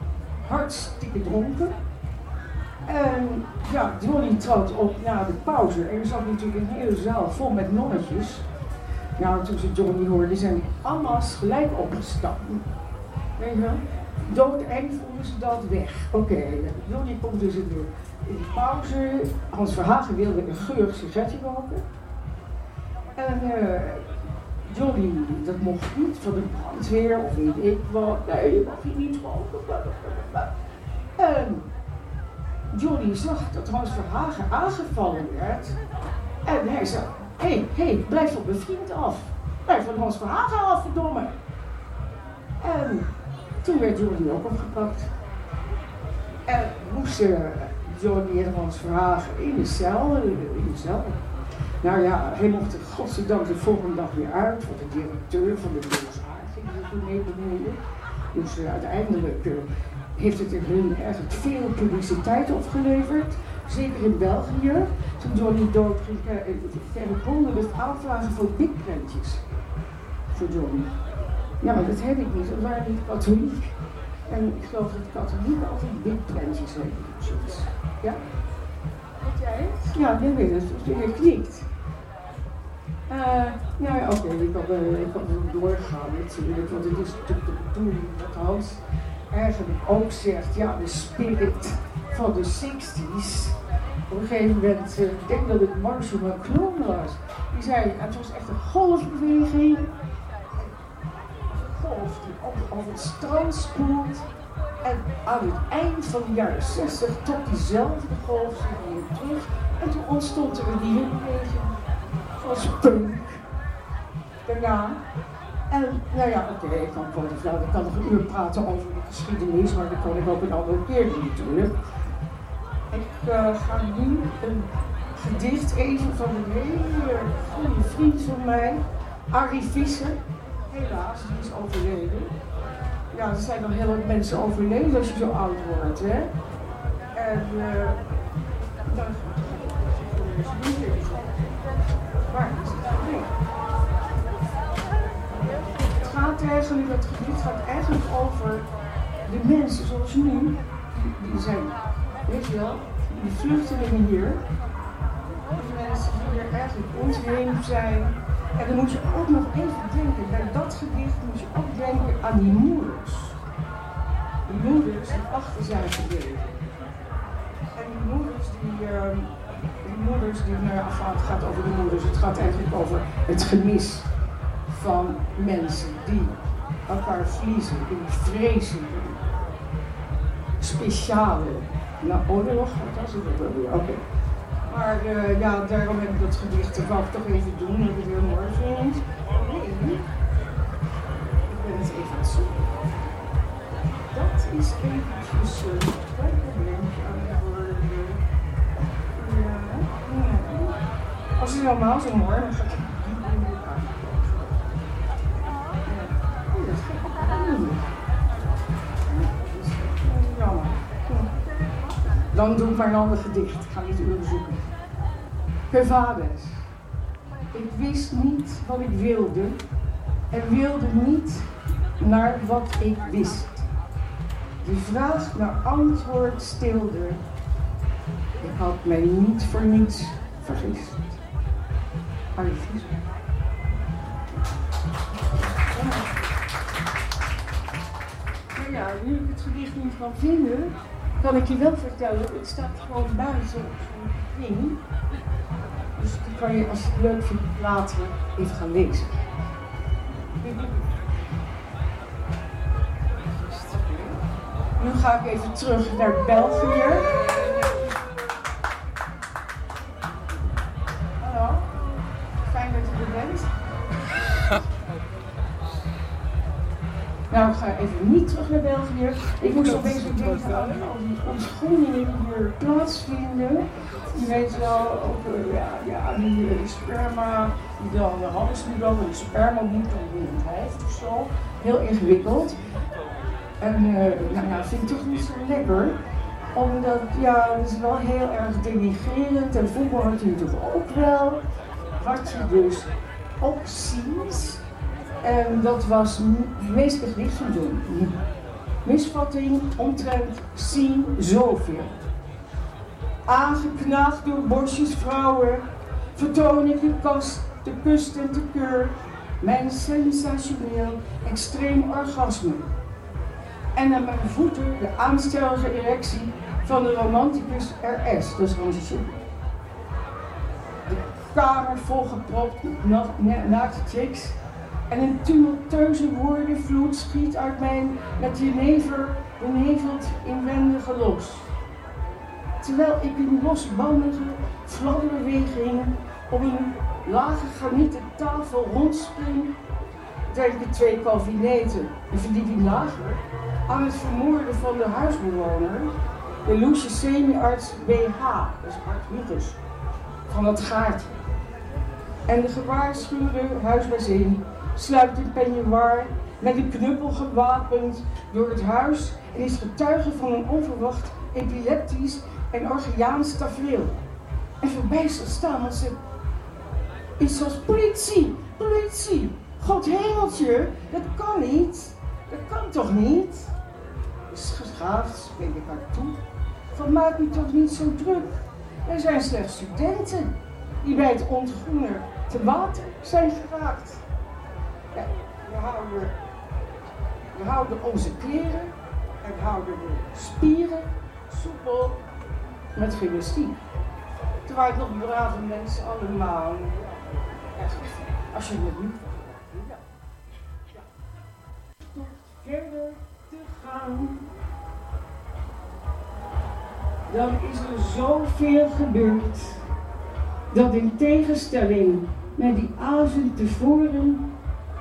hartstikke dronken. En ja, Johnny trad op na de pauze. En er zat natuurlijk een hele zaal vol met nonnetjes. Nou, toen ze Johnny hoorden, zijn allemaal gelijk opgestapt. Weet je? Doodeng vonden ze dat weg. Oké. Johnny komt dus in de, in de pauze. Hans Verhagen wilde een geurig sigaretje roken. En uh, Johnny, dat mocht niet van de brandweer of weet ik wat. Nee, je mag hier niet roken. En Johnny zag dat Hans Verhagen aangevallen werd. En hij zei, hé, hey, hey, blijf van mijn vriend af. Blijf van Hans Verhagen af, verdomme. En toen werd Johnny ook opgepakt. En moesten Johnny en Hans Verhagen in de cel, in de cel. Nou ja, hij mocht er godzijdank de volgende dag weer uit, want de directeur van de DSA ging er toen mee bemoeien. Dus uh, uiteindelijk uh, heeft het in hun eigenlijk veel publiciteit opgeleverd. Zeker in België. Toen Johnny dood ging, uh, konden we aanvragen voor bigprentjes. Voor Johnny. Ja, maar dat heb ik niet, dat waren niet katholiek. En ik geloof dat katholieken altijd bigprentjes hebben. Ja? Weet jij het? Ja, jij weet het. Je knikt. Eh, nou ja, oké, eh, ik kan er doorgaan natuurlijk, want het is natuurlijk de bedoeling dat Hans eigenlijk ook zegt, ja, de spirit van de 60s. Op een gegeven moment, eh, ik denk dat het Marshall McLuhan was, die zei, het was echt een golfbeweging. Een golf die op, het strand spoelt. En aan het eind van de jaren 60 trok diezelfde golf zich weer terug. En toen ontstond er een nieuwe beweging van spunk. Daarna. En nou ja, oké, ik kan ik kan nog een uur praten over de geschiedenis, maar dat kan ik ook een andere keer doen. Ik eh, ga nu een gedicht even van een hele goede vriend van mij, Arie Visser. Helaas, die is overleden. Ja, er zijn nog heel wat mensen overleden als je zo oud wordt, hè. En eh. dan Waar is het? Nee. Het gaat eigenlijk, het gebied gaat eigenlijk over de mensen zoals nu, die, zijn, weet je wel, die vluchtelingen hier, die mensen die er eigenlijk ons heen zijn. En dan moet je ook nog even denken, bij dat gedicht moet je ook denken aan die moeders. Die moeders die achter zijn gebleven. En die moeders die, ehm, moeders die, enfin, het gaat over de moeders, het gaat eigenlijk over het gemis van mensen die elkaar verliezen in vreselijke, speciale, nou oorlog, dat is het wel weer, oké. Maar eh, ja, daarom heb ik dat gedicht, wou ik toch even doen, dat ik heel mooi vind. Nee, ik ben het even aan het zoeken. Dat is eventjes uh, Als het helemaal zo mooi, dan ga. Dan doe ik maar een ander gedicht. Ik ga niet uren zoeken. Ik wist niet wat ik wilde en wilde niet naar wat ik wist. De vraag naar antwoord stilde. Ik had mij niet voor niets vergist. Nou ja, nu ik het gedicht niet kan vinden, kan ik je wel vertellen, het staat gewoon buiten op zo'n ding. Dus die kan je, als je het leuk vindt, later even gaan lezen. Nu ga ik even terug naar België. Ga even niet terug naar België. Ik moest opeens denken aan al die ontgroeningen die hier plaatsvinden. Je weet wel, ook eh, ja, ja, die eh, sperma, die dan de handelsmiddel, de sperma moet dan weer het lijf of zo. Heel ingewikkeld. En eh, nou ja, vind ik toch niet zo lekker. Omdat, ja, het is wel heel erg denigrerend. En voetbal natuurlijk ook wel. Wat je dus ook ziet. En dat was het meest gedicht van doen. Misvatting omtrent zien zoveel. Aangeknaagd door bosjes vrouwen, vertoon ik de kast, de kust en de keur, mijn sensationeel extreem orgasme. En aan mijn voeten de aanstellige erectie van de romanticus RS, dat is Schubert. De kamer volgepropt met na- na- naakte chicks en een tumultueuze woordenvloed schiet uit mijn met jenever beneveld inwendige los. Terwijl ik in losbandige fladderbeweging op een lage granieten tafel rondspring, drinken twee Calvinetten, een verdieping lager, aan het vermoorden van de huisbewoner, de loesje semi-arts BH, dat is Art Hugus, van het gaartje. En de gewaarschuwde huisbazin sluipt in peignoir met een knuppel gewapend door het huis en is getuige van een onverwacht epileptisch en orgiaans tafereel. En verbijsterd staan ze iets als politie, politie, god hemeltje, dat kan niet, dat kan toch niet? Is geschaafd, spreek ik haar toe, van maak u toch niet zo druk. Er zijn slechts studenten die bij het ontgroenen te water zijn geraakt. We, houden, onze kleren en houden de spieren soepel met gymnastiek. Terwijl nog brave mensen allemaal. Als je het niet. Tot verder te gaan. Dan is er zoveel gebeurd. Dat in tegenstelling met die avond tevoren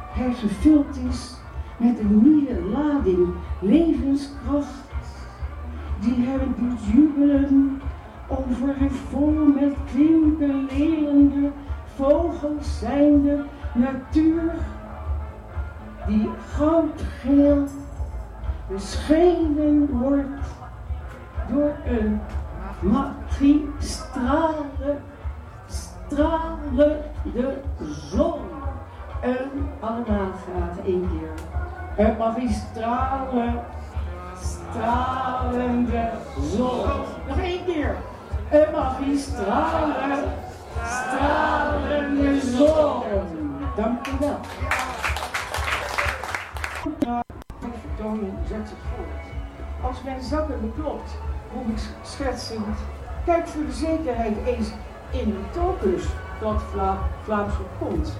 hij gevuld is met een nieuwe lading levenskracht die hem doet jubelen over een vol met klinkelelende vogels zijnde natuur die goudgeel beschenen wordt door een magistrale stralende zon. Een graag één keer. Een magistrale stralende zon. Nog één keer. Een magistrale stralende zon. Dank u wel. Vertoning zet zich voort. Als mijn zakken beklopt, hoe ik schetsend. Kijk voor de zekerheid eens in de topus dat Vla Vlaams komt.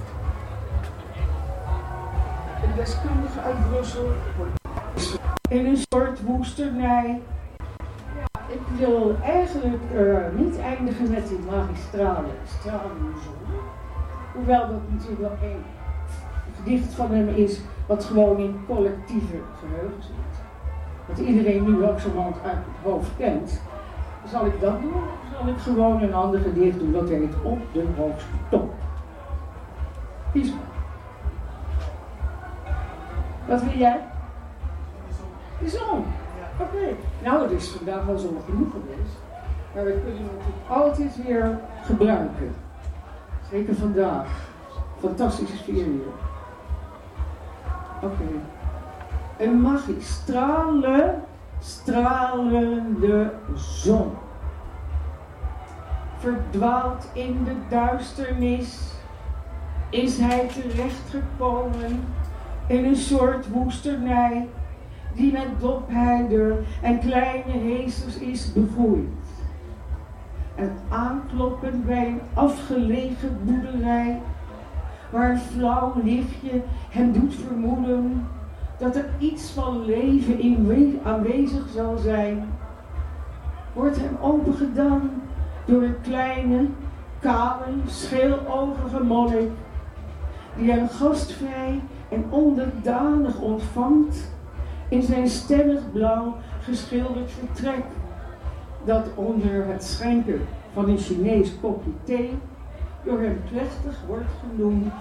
Een deskundige uit Brussel in een soort woesternij. Ja, ik wil eigenlijk uh, niet eindigen met die magistrale stralenzon. Hoewel dat natuurlijk wel een gedicht van hem is wat gewoon in collectieve geheugen zit. Wat iedereen nu langzamerhand uit het hoofd kent. Zal ik dat doen? Of zal ik gewoon een ander gedicht doen dat heet Op de hoogste top? Kies maar. Wat wil jij? De zon. Oké. Nou, het is vandaag wel zonnig genoeg geweest. Maar we kunnen het altijd weer gebruiken. Zeker vandaag. Fantastische sfeer hier. Oké. Een magistrale, stralende zon. Verdwaald in de duisternis is hij terechtgekomen in een soort woesternij die met dopheider en kleine heesters is begroeid. En aankloppen bij een afgelegen boerderij, waar een flauw lichtje hem doet vermoeden dat er iets van leven in aanwezig zal zijn, wordt hem opengedaan door een kleine, kale, scheelogige monnik, die hem gastvrij en onderdanig ontvangt in zijn stellig blauw geschilderd vertrek, dat onder het schenken van een Chinees kopje thee door hem plechtig wordt genoemd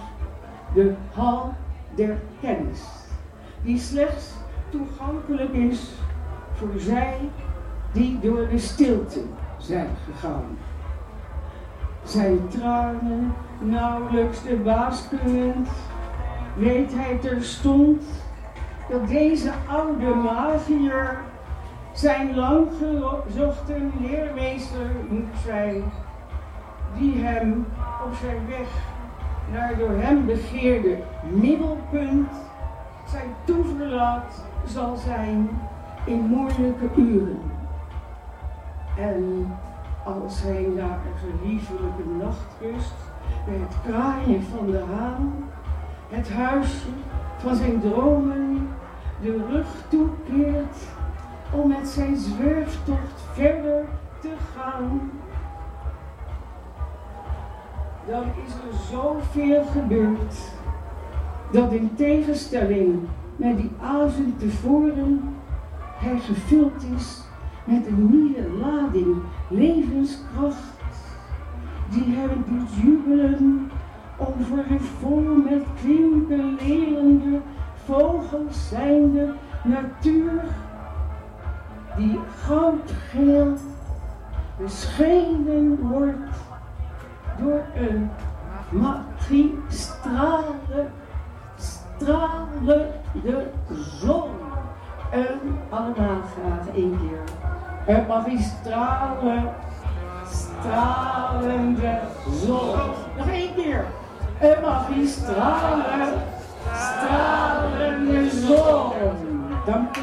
de hal der kennis, die slechts toegankelijk is voor zij die door de stilte zijn gegaan. Zijn tranen nauwelijks de baas kunnend, weet hij terstond dat deze oude magier zijn lang gezochte leermeester moet zijn, die hem op zijn weg naar door hem begeerde middelpunt zijn toeverlaat zal zijn in moeilijke uren. En als hij na een geliefelijke nachtrust bij het kraaien van de haan, het huisje van zijn dromen de rug toekeert om met zijn zwerftocht verder te gaan, dan is er zoveel gebeurd dat in tegenstelling met die avond tevoren hij gevuld is met een nieuwe lading levenskracht die hem doet jubelen over een vol met klinkelelende vogels zijnde natuur die goudgeel beschenen wordt door een magistrale stralende zon. Een allemaal graag één keer. Een magistrale stralende zon. Nog één keer. Het mag hier stralen, stralende zon. Dank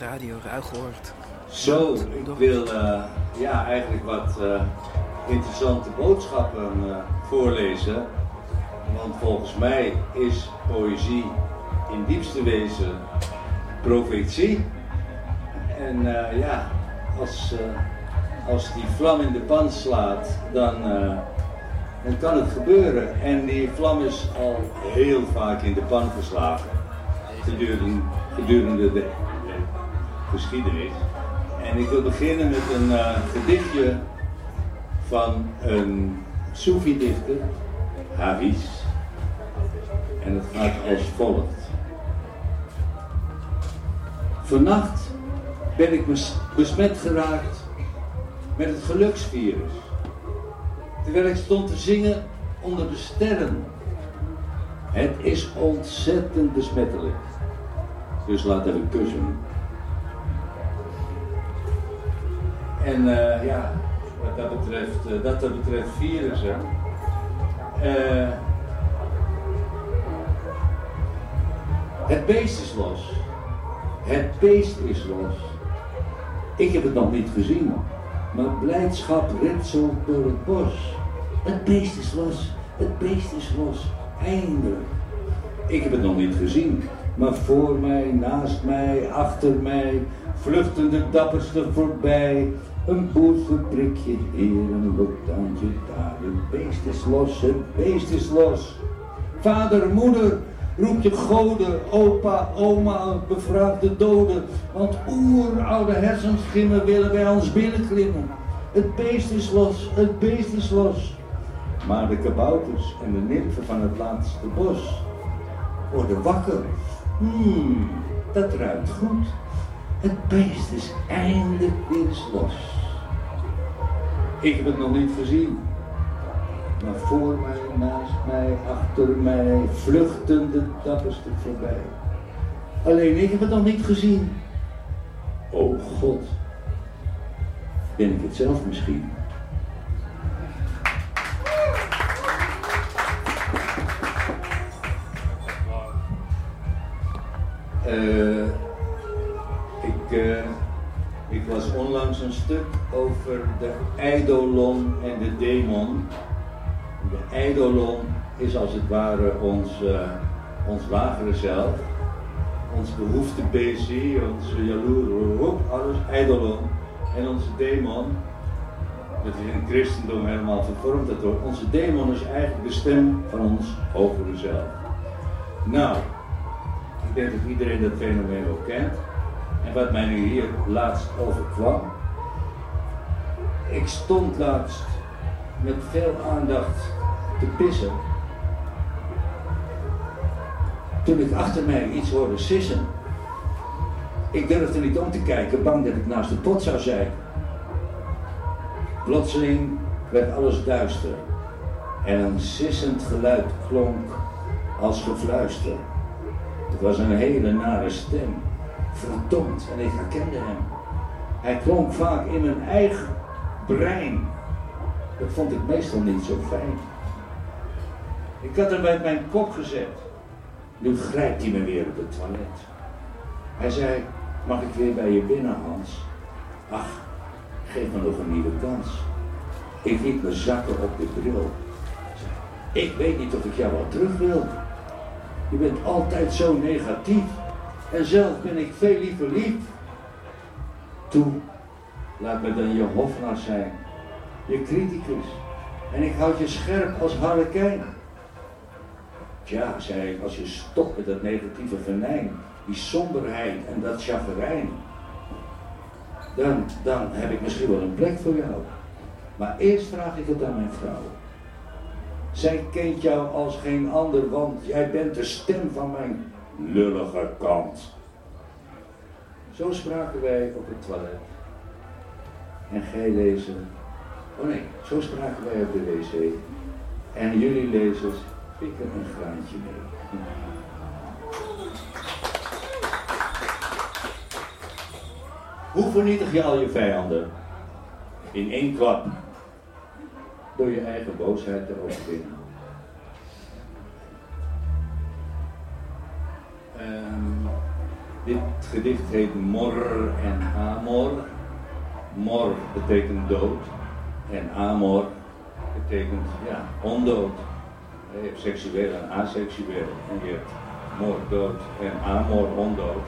Radio Ruigoord. Zo, ik wil eh, ja, eigenlijk wat eh, interessante boodschappen eh, voorlezen. Want volgens mij is poëzie in diepste wezen profetie. En ja, als, als die vlam in de pan slaat, dan, dan kan het gebeuren. En die vlam is al heel vaak in de pan geslagen gedurende, gedurende de geschiedenis. En ik wil beginnen met een eh, gedichtje van een Soefi-dichter, Hafiz. En het gaat als volgt. Vannacht ben ik bes- besmet geraakt met het geluksvirus. Terwijl ik stond te zingen onder de sterren. Het is ontzettend besmettelijk. Dus laat even kussen. En eh, ja, wat dat betreft, eh, dat, dat betreft virussen. eh, het beest is los. Het beest is los. Ik heb het nog niet gezien, maar blijdschap ritselt door het bos. Het beest is los. Het beest is los. Eindelijk. Ik heb het nog niet gezien, maar voor mij, naast mij, achter mij, vluchten de dapperste voorbij. Een boerfabriekje hier, een lokdaantje daar. Het beest is los, het beest is los. Vader, moeder, roep je goden, opa, oma, bevraag de doden. Want oeroude hersenschimmen willen bij ons binnenklimmen. Het beest is los, het beest is los. Maar de kabouters en de nimfen van het laatste bos worden wakker. Hmm, dat ruikt goed. Het beest is eindelijk weer los. Ik heb het nog niet gezien. Maar voor mij, naast mij, achter mij, vluchten de dapperste voorbij. Alleen ik heb het nog niet gezien. Oh God, ben ik het zelf misschien? Eh, ik, eh, ik las onlangs een stuk over de eidolon en de demon. De eidolon is als het ware ons, eh, ons lagere zelf, ons behoeftebeestje, onze jaloer, alles eidolon. En onze demon, dat is in het christendom helemaal vervormd, dat wordt. Onze demon is eigenlijk de stem van ons hogere zelf. Nou, ik denk dat iedereen dat fenomeen wel kent. En wat mij nu hier laatst overkwam. Ik stond laatst met veel aandacht te pissen. Toen ik achter mij iets hoorde sissen. Ik durfde niet om te kijken, bang dat ik naast de pot zou zijn. Plotseling werd alles duister. En een sissend geluid klonk als gefluister. Het was een hele nare stem. Verdomd, en ik herkende hem. Hij klonk vaak in mijn eigen brein. Dat vond ik meestal niet zo fijn. Ik had hem bij mijn kop gezet. Nu grijpt hij me weer op het toilet. Hij zei, mag ik weer bij je binnen, Hans? Ach, geef me nog een nieuwe kans. Ik liet me zakken op de bril. Ik weet niet of ik jou wel terug wil. Je bent altijd zo negatief. En zelf ben ik veel liever lief. Toe, laat me dan je hofnaar zijn. Je criticus. En ik houd je scherp als harlekijn. Tja, zei ik, als je stopt met dat negatieve venijn, die somberheid en dat chagrijn, dan, dan heb ik misschien wel een plek voor jou. Maar eerst vraag ik het aan mijn vrouw. Zij kent jou als geen ander, want jij bent de stem van mijn lullige kant. Zo spraken wij op het toilet. En gij lezen. Oh nee, zo spraken wij op de wc. En jullie lezers pikken een graantje mee. Hoe vernietig je al je vijanden? In één klap. Door je eigen boosheid te overwinnen. Dit gedicht heet Mor en Amor. Mor betekent dood. En Amor betekent ja, ondood. Je hebt seksueel en aseksueel. En je hebt mor, dood en amor, ondood.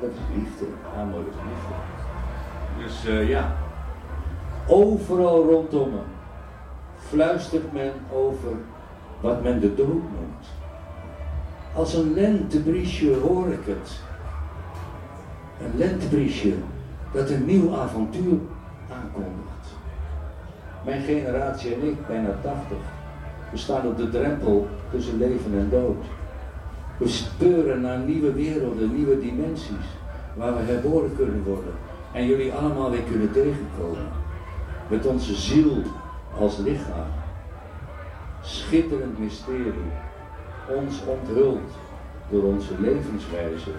Dat is liefde. Amor is liefde. Dus eh, ja, overal rondom me fluistert men over wat men de dood noemt. Als een lentebriesje hoor ik het. Een lentebriesje dat een nieuw avontuur aankondigt. Mijn generatie en ik, bijna 80, we staan op de drempel tussen leven en dood. We speuren naar nieuwe werelden, nieuwe dimensies, waar we herboren kunnen worden. En jullie allemaal weer kunnen tegenkomen. Met onze ziel als lichaam. Schitterend mysterie. Ons onthuld door onze levenswijze.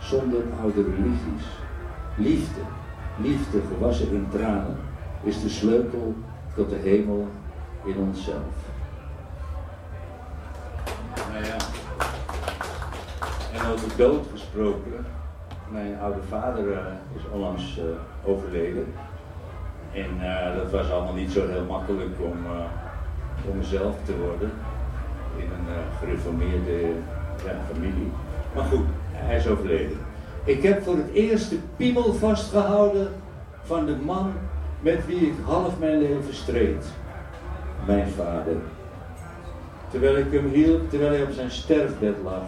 Zonder oude religies. Liefde, liefde gewassen in tranen, is de sleutel tot de hemel in onszelf. Nou ja. En over dood gesproken. Mijn oude vader eh, is onlangs eh, overleden. En eh, dat was allemaal niet zo heel makkelijk om, uh, om mezelf te worden. In een uh, gereformeerde familie. Maar goed, hij is overleden. Ik heb voor het eerst de piemel vastgehouden van de man met wie ik half mijn leven streed. Mijn vader. Terwijl ik hem hielp, terwijl hij op zijn sterfbed lag.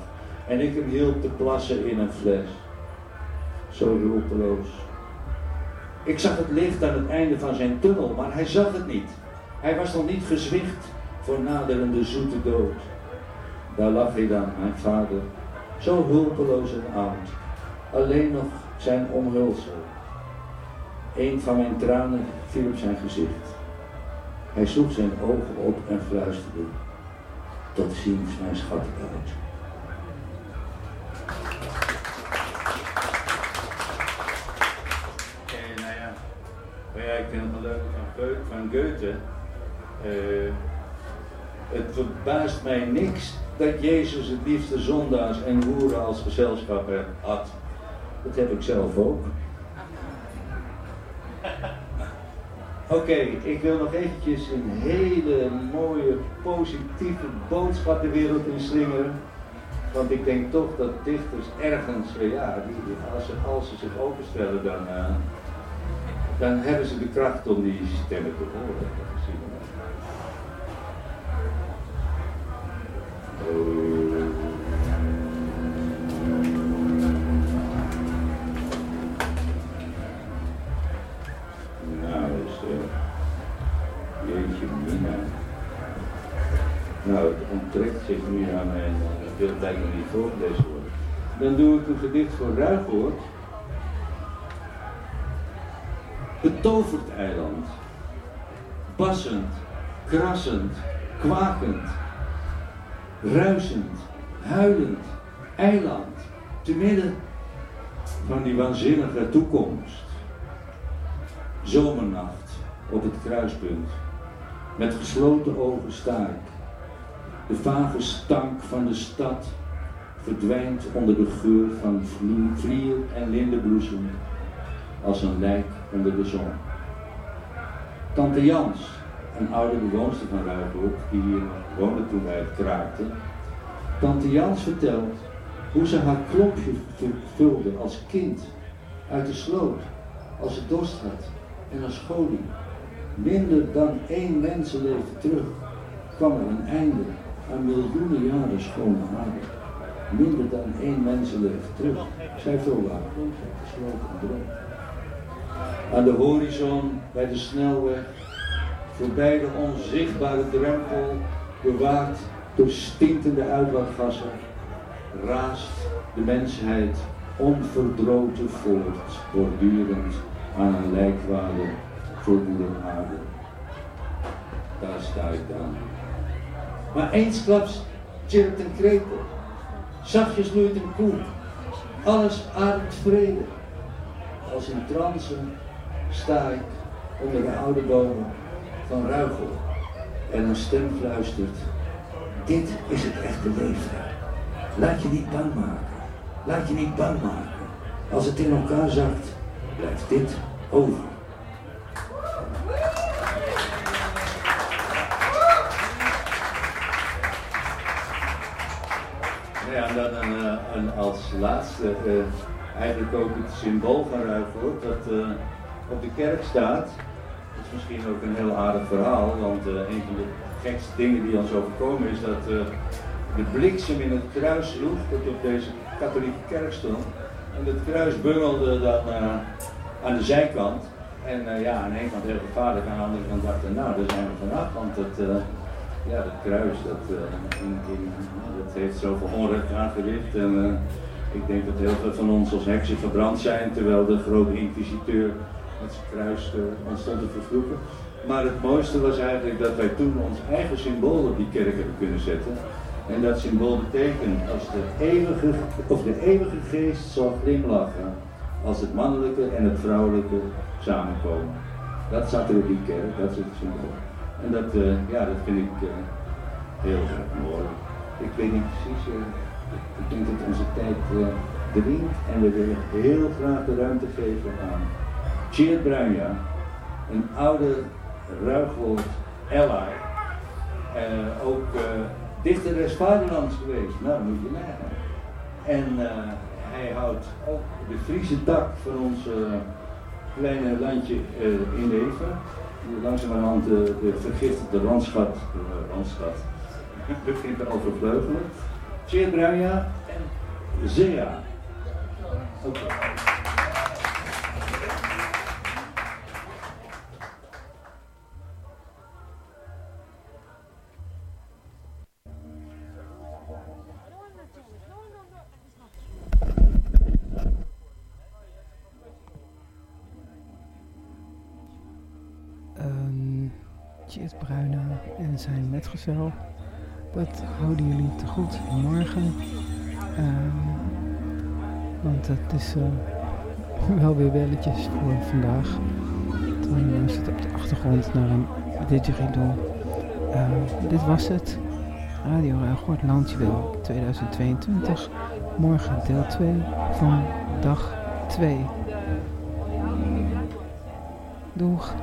En ik hem hielp te plassen in een fles. Zo hulpeloos. Ik zag het licht aan het einde van zijn tunnel, maar hij zag het niet. Hij was nog niet gezwicht voor naderende zoete dood. Daar lag hij dan, mijn vader, zo hulpeloos en oud. Alleen nog zijn omhulsel. Een van mijn tranen viel op zijn gezicht. Hij sloeg zijn ogen op en fluisterde. Tot ziens, mijn schatbout. En nou ja, ik vind het leuk van, Goethe. Van Goethe. Eh, het verbaast mij niks dat Jezus het liefste zondaars en hoeren als gezelschap had. Dat heb ik zelf ook. Oké, ik wil nog eventjes een hele mooie, positieve boodschap de wereld inslingeren. Want ik denk toch dat dichters ergens, eh, ja, die, als, ze, als ze zich openstellen, dan, uh, dan hebben ze de kracht om die stemmen te horen. Dat zien we. Nou, dus, uh, jeetje. Nou, het onttrekt zich nu aan mijn, het wil lijkt me niet voorgelezen worden. Dan doe ik een gedicht voor Ruigoord. Betoverd eiland. Bassend, krassend, kwakend, ruisend, huilend, eiland, te midden van die waanzinnige toekomst. Zomernacht op het kruispunt, met gesloten ogen sta ik. De vage stank van de stad verdwijnt onder de geur van vlier en lindenbloesem als een lijk onder de zon. Tante Jans, een oude bewoonster van Ruigoord, die hier woonde toen wij het kraakten. Tante Jans vertelt hoe ze haar klopje vulde als kind uit de sloot, als ze dorst had en als scholie. Minder dan één mensenleven terug kwam er een einde aan miljoenen jaren schone aarde. Minder dan één mensenleven terug. Zij vulde haar droom. Aan de horizon, bij de snelweg, voorbij de onzichtbare drempel, bewaakt door stinkende uitlaatgassen, raast de mensheid onverdroten voort, borduurend aan een lijkwade voor aarde. Daar sta ik dan. Maar eensklaps chirpt een krekel, zachtjes loeit een koe, alles ademt vrede. Als in trance sta ik onder de oude bomen van Ruigel en een stem fluistert, dit is het echte leven. Laat je niet bang maken. Laat je niet bang maken. Als het in elkaar zakt, blijft dit over. Nou en dan eh, als laatste, eh, eigenlijk ook het symbool van Ruivoort, dat eh, op de kerk staat. Dat is misschien ook een heel aardig verhaal, want eh, een van de gekste dingen die ons overkomen is dat eh, de bliksem in het kruis sloeg, dat op deze katholieke kerk stond. En dat kruis bungelde dan eh, aan de zijkant. En ja, aan de kant heel gevaarlijk, aan de andere kant dachten nou, daar zijn we vanaf, want het, ja, dat kruis, dat, dat heeft zoveel onrecht aangericht. En ik denk dat heel veel van ons als heksen verbrand zijn, terwijl de grote inquisiteur met zijn kruis eh, ons stond te vervloeken. Maar het mooiste was eigenlijk dat wij toen ons eigen symbool op die kerk hebben kunnen zetten. En dat symbool betekent als de eeuwige, of de eeuwige geest zal glimlachen als het mannelijke en het vrouwelijke samenkomen. Dat staat er op die kerk, dat is het symbool. En dat, eh, ja, dat vind ik eh, heel erg mooi. Ik weet niet precies, eh, ik denk dat onze tijd dringt en we willen heel graag de ruimte geven aan Tjeerd Bruinja, een oude Ruigold ally. Eh, ook eh, dichteres vaderlands geweest, nou moet je nagaan. En eh, hij houdt ook de Friese tak van ons kleine landje in leven. Langzamerhand eh, de vergiftigde landschap, uh, landschap begint te overvleugelen. Tjeerd Bruinja en Zea. Tjeerd Bruyne en zijn metgezel. Dat houden jullie te goed morgen. Ehm, want het is eh, wel weer belletjes voor vandaag. Dan zit op de achtergrond naar een didgeridoo. Ehm, dit was het. Radio Ruigoord Landjewil 2022. Morgen deel 2 van dag 2. Doeg.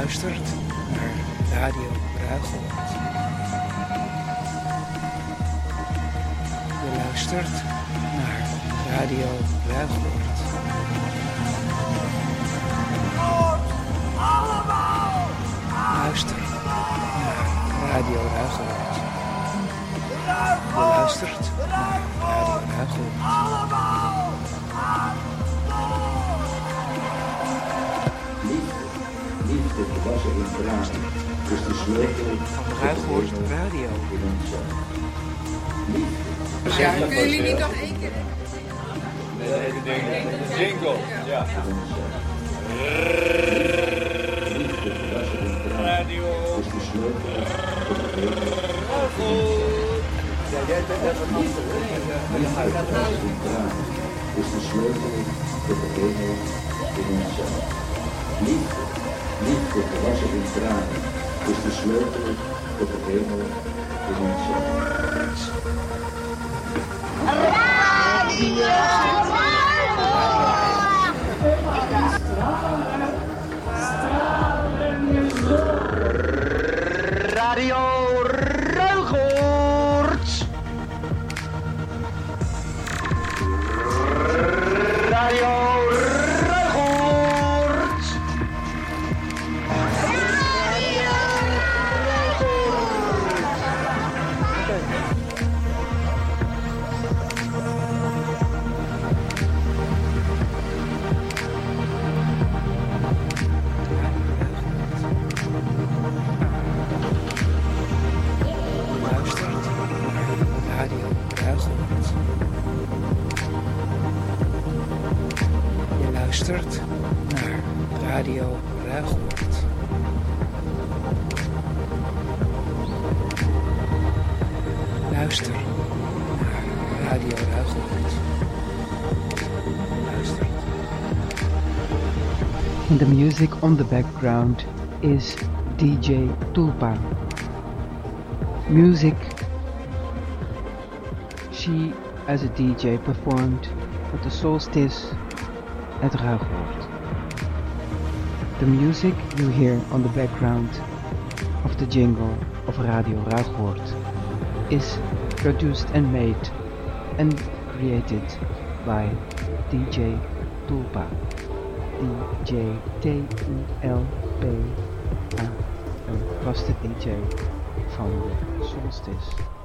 Luistert naar Radio Ruigoord. Je luistert naar Radio Ruigoord. Luister naar Radio Ruigoord. Je luistert naar Radio Ruigoord. Gewassen in is de sleutel Van Ruigoord Radio. Ja, kunnen jullie niet nog één keer? Jingle, ja. Radio. Ja, jij bent even is de sleutel tot de hemel in onszelf. Liefde, liefde gewassen in tranen, is de sleutel tot de hemel in onszelf. Radio Ruigoort. Music on the background is DJ Tulpa. Music she as a DJ performed at the solstice at Ruigoord. The music you hear on the background of the jingle of Radio Ruigoord is produced and made and created by DJ Tulpa. T-U-L-P-A. Een vaste DJ van de Solstice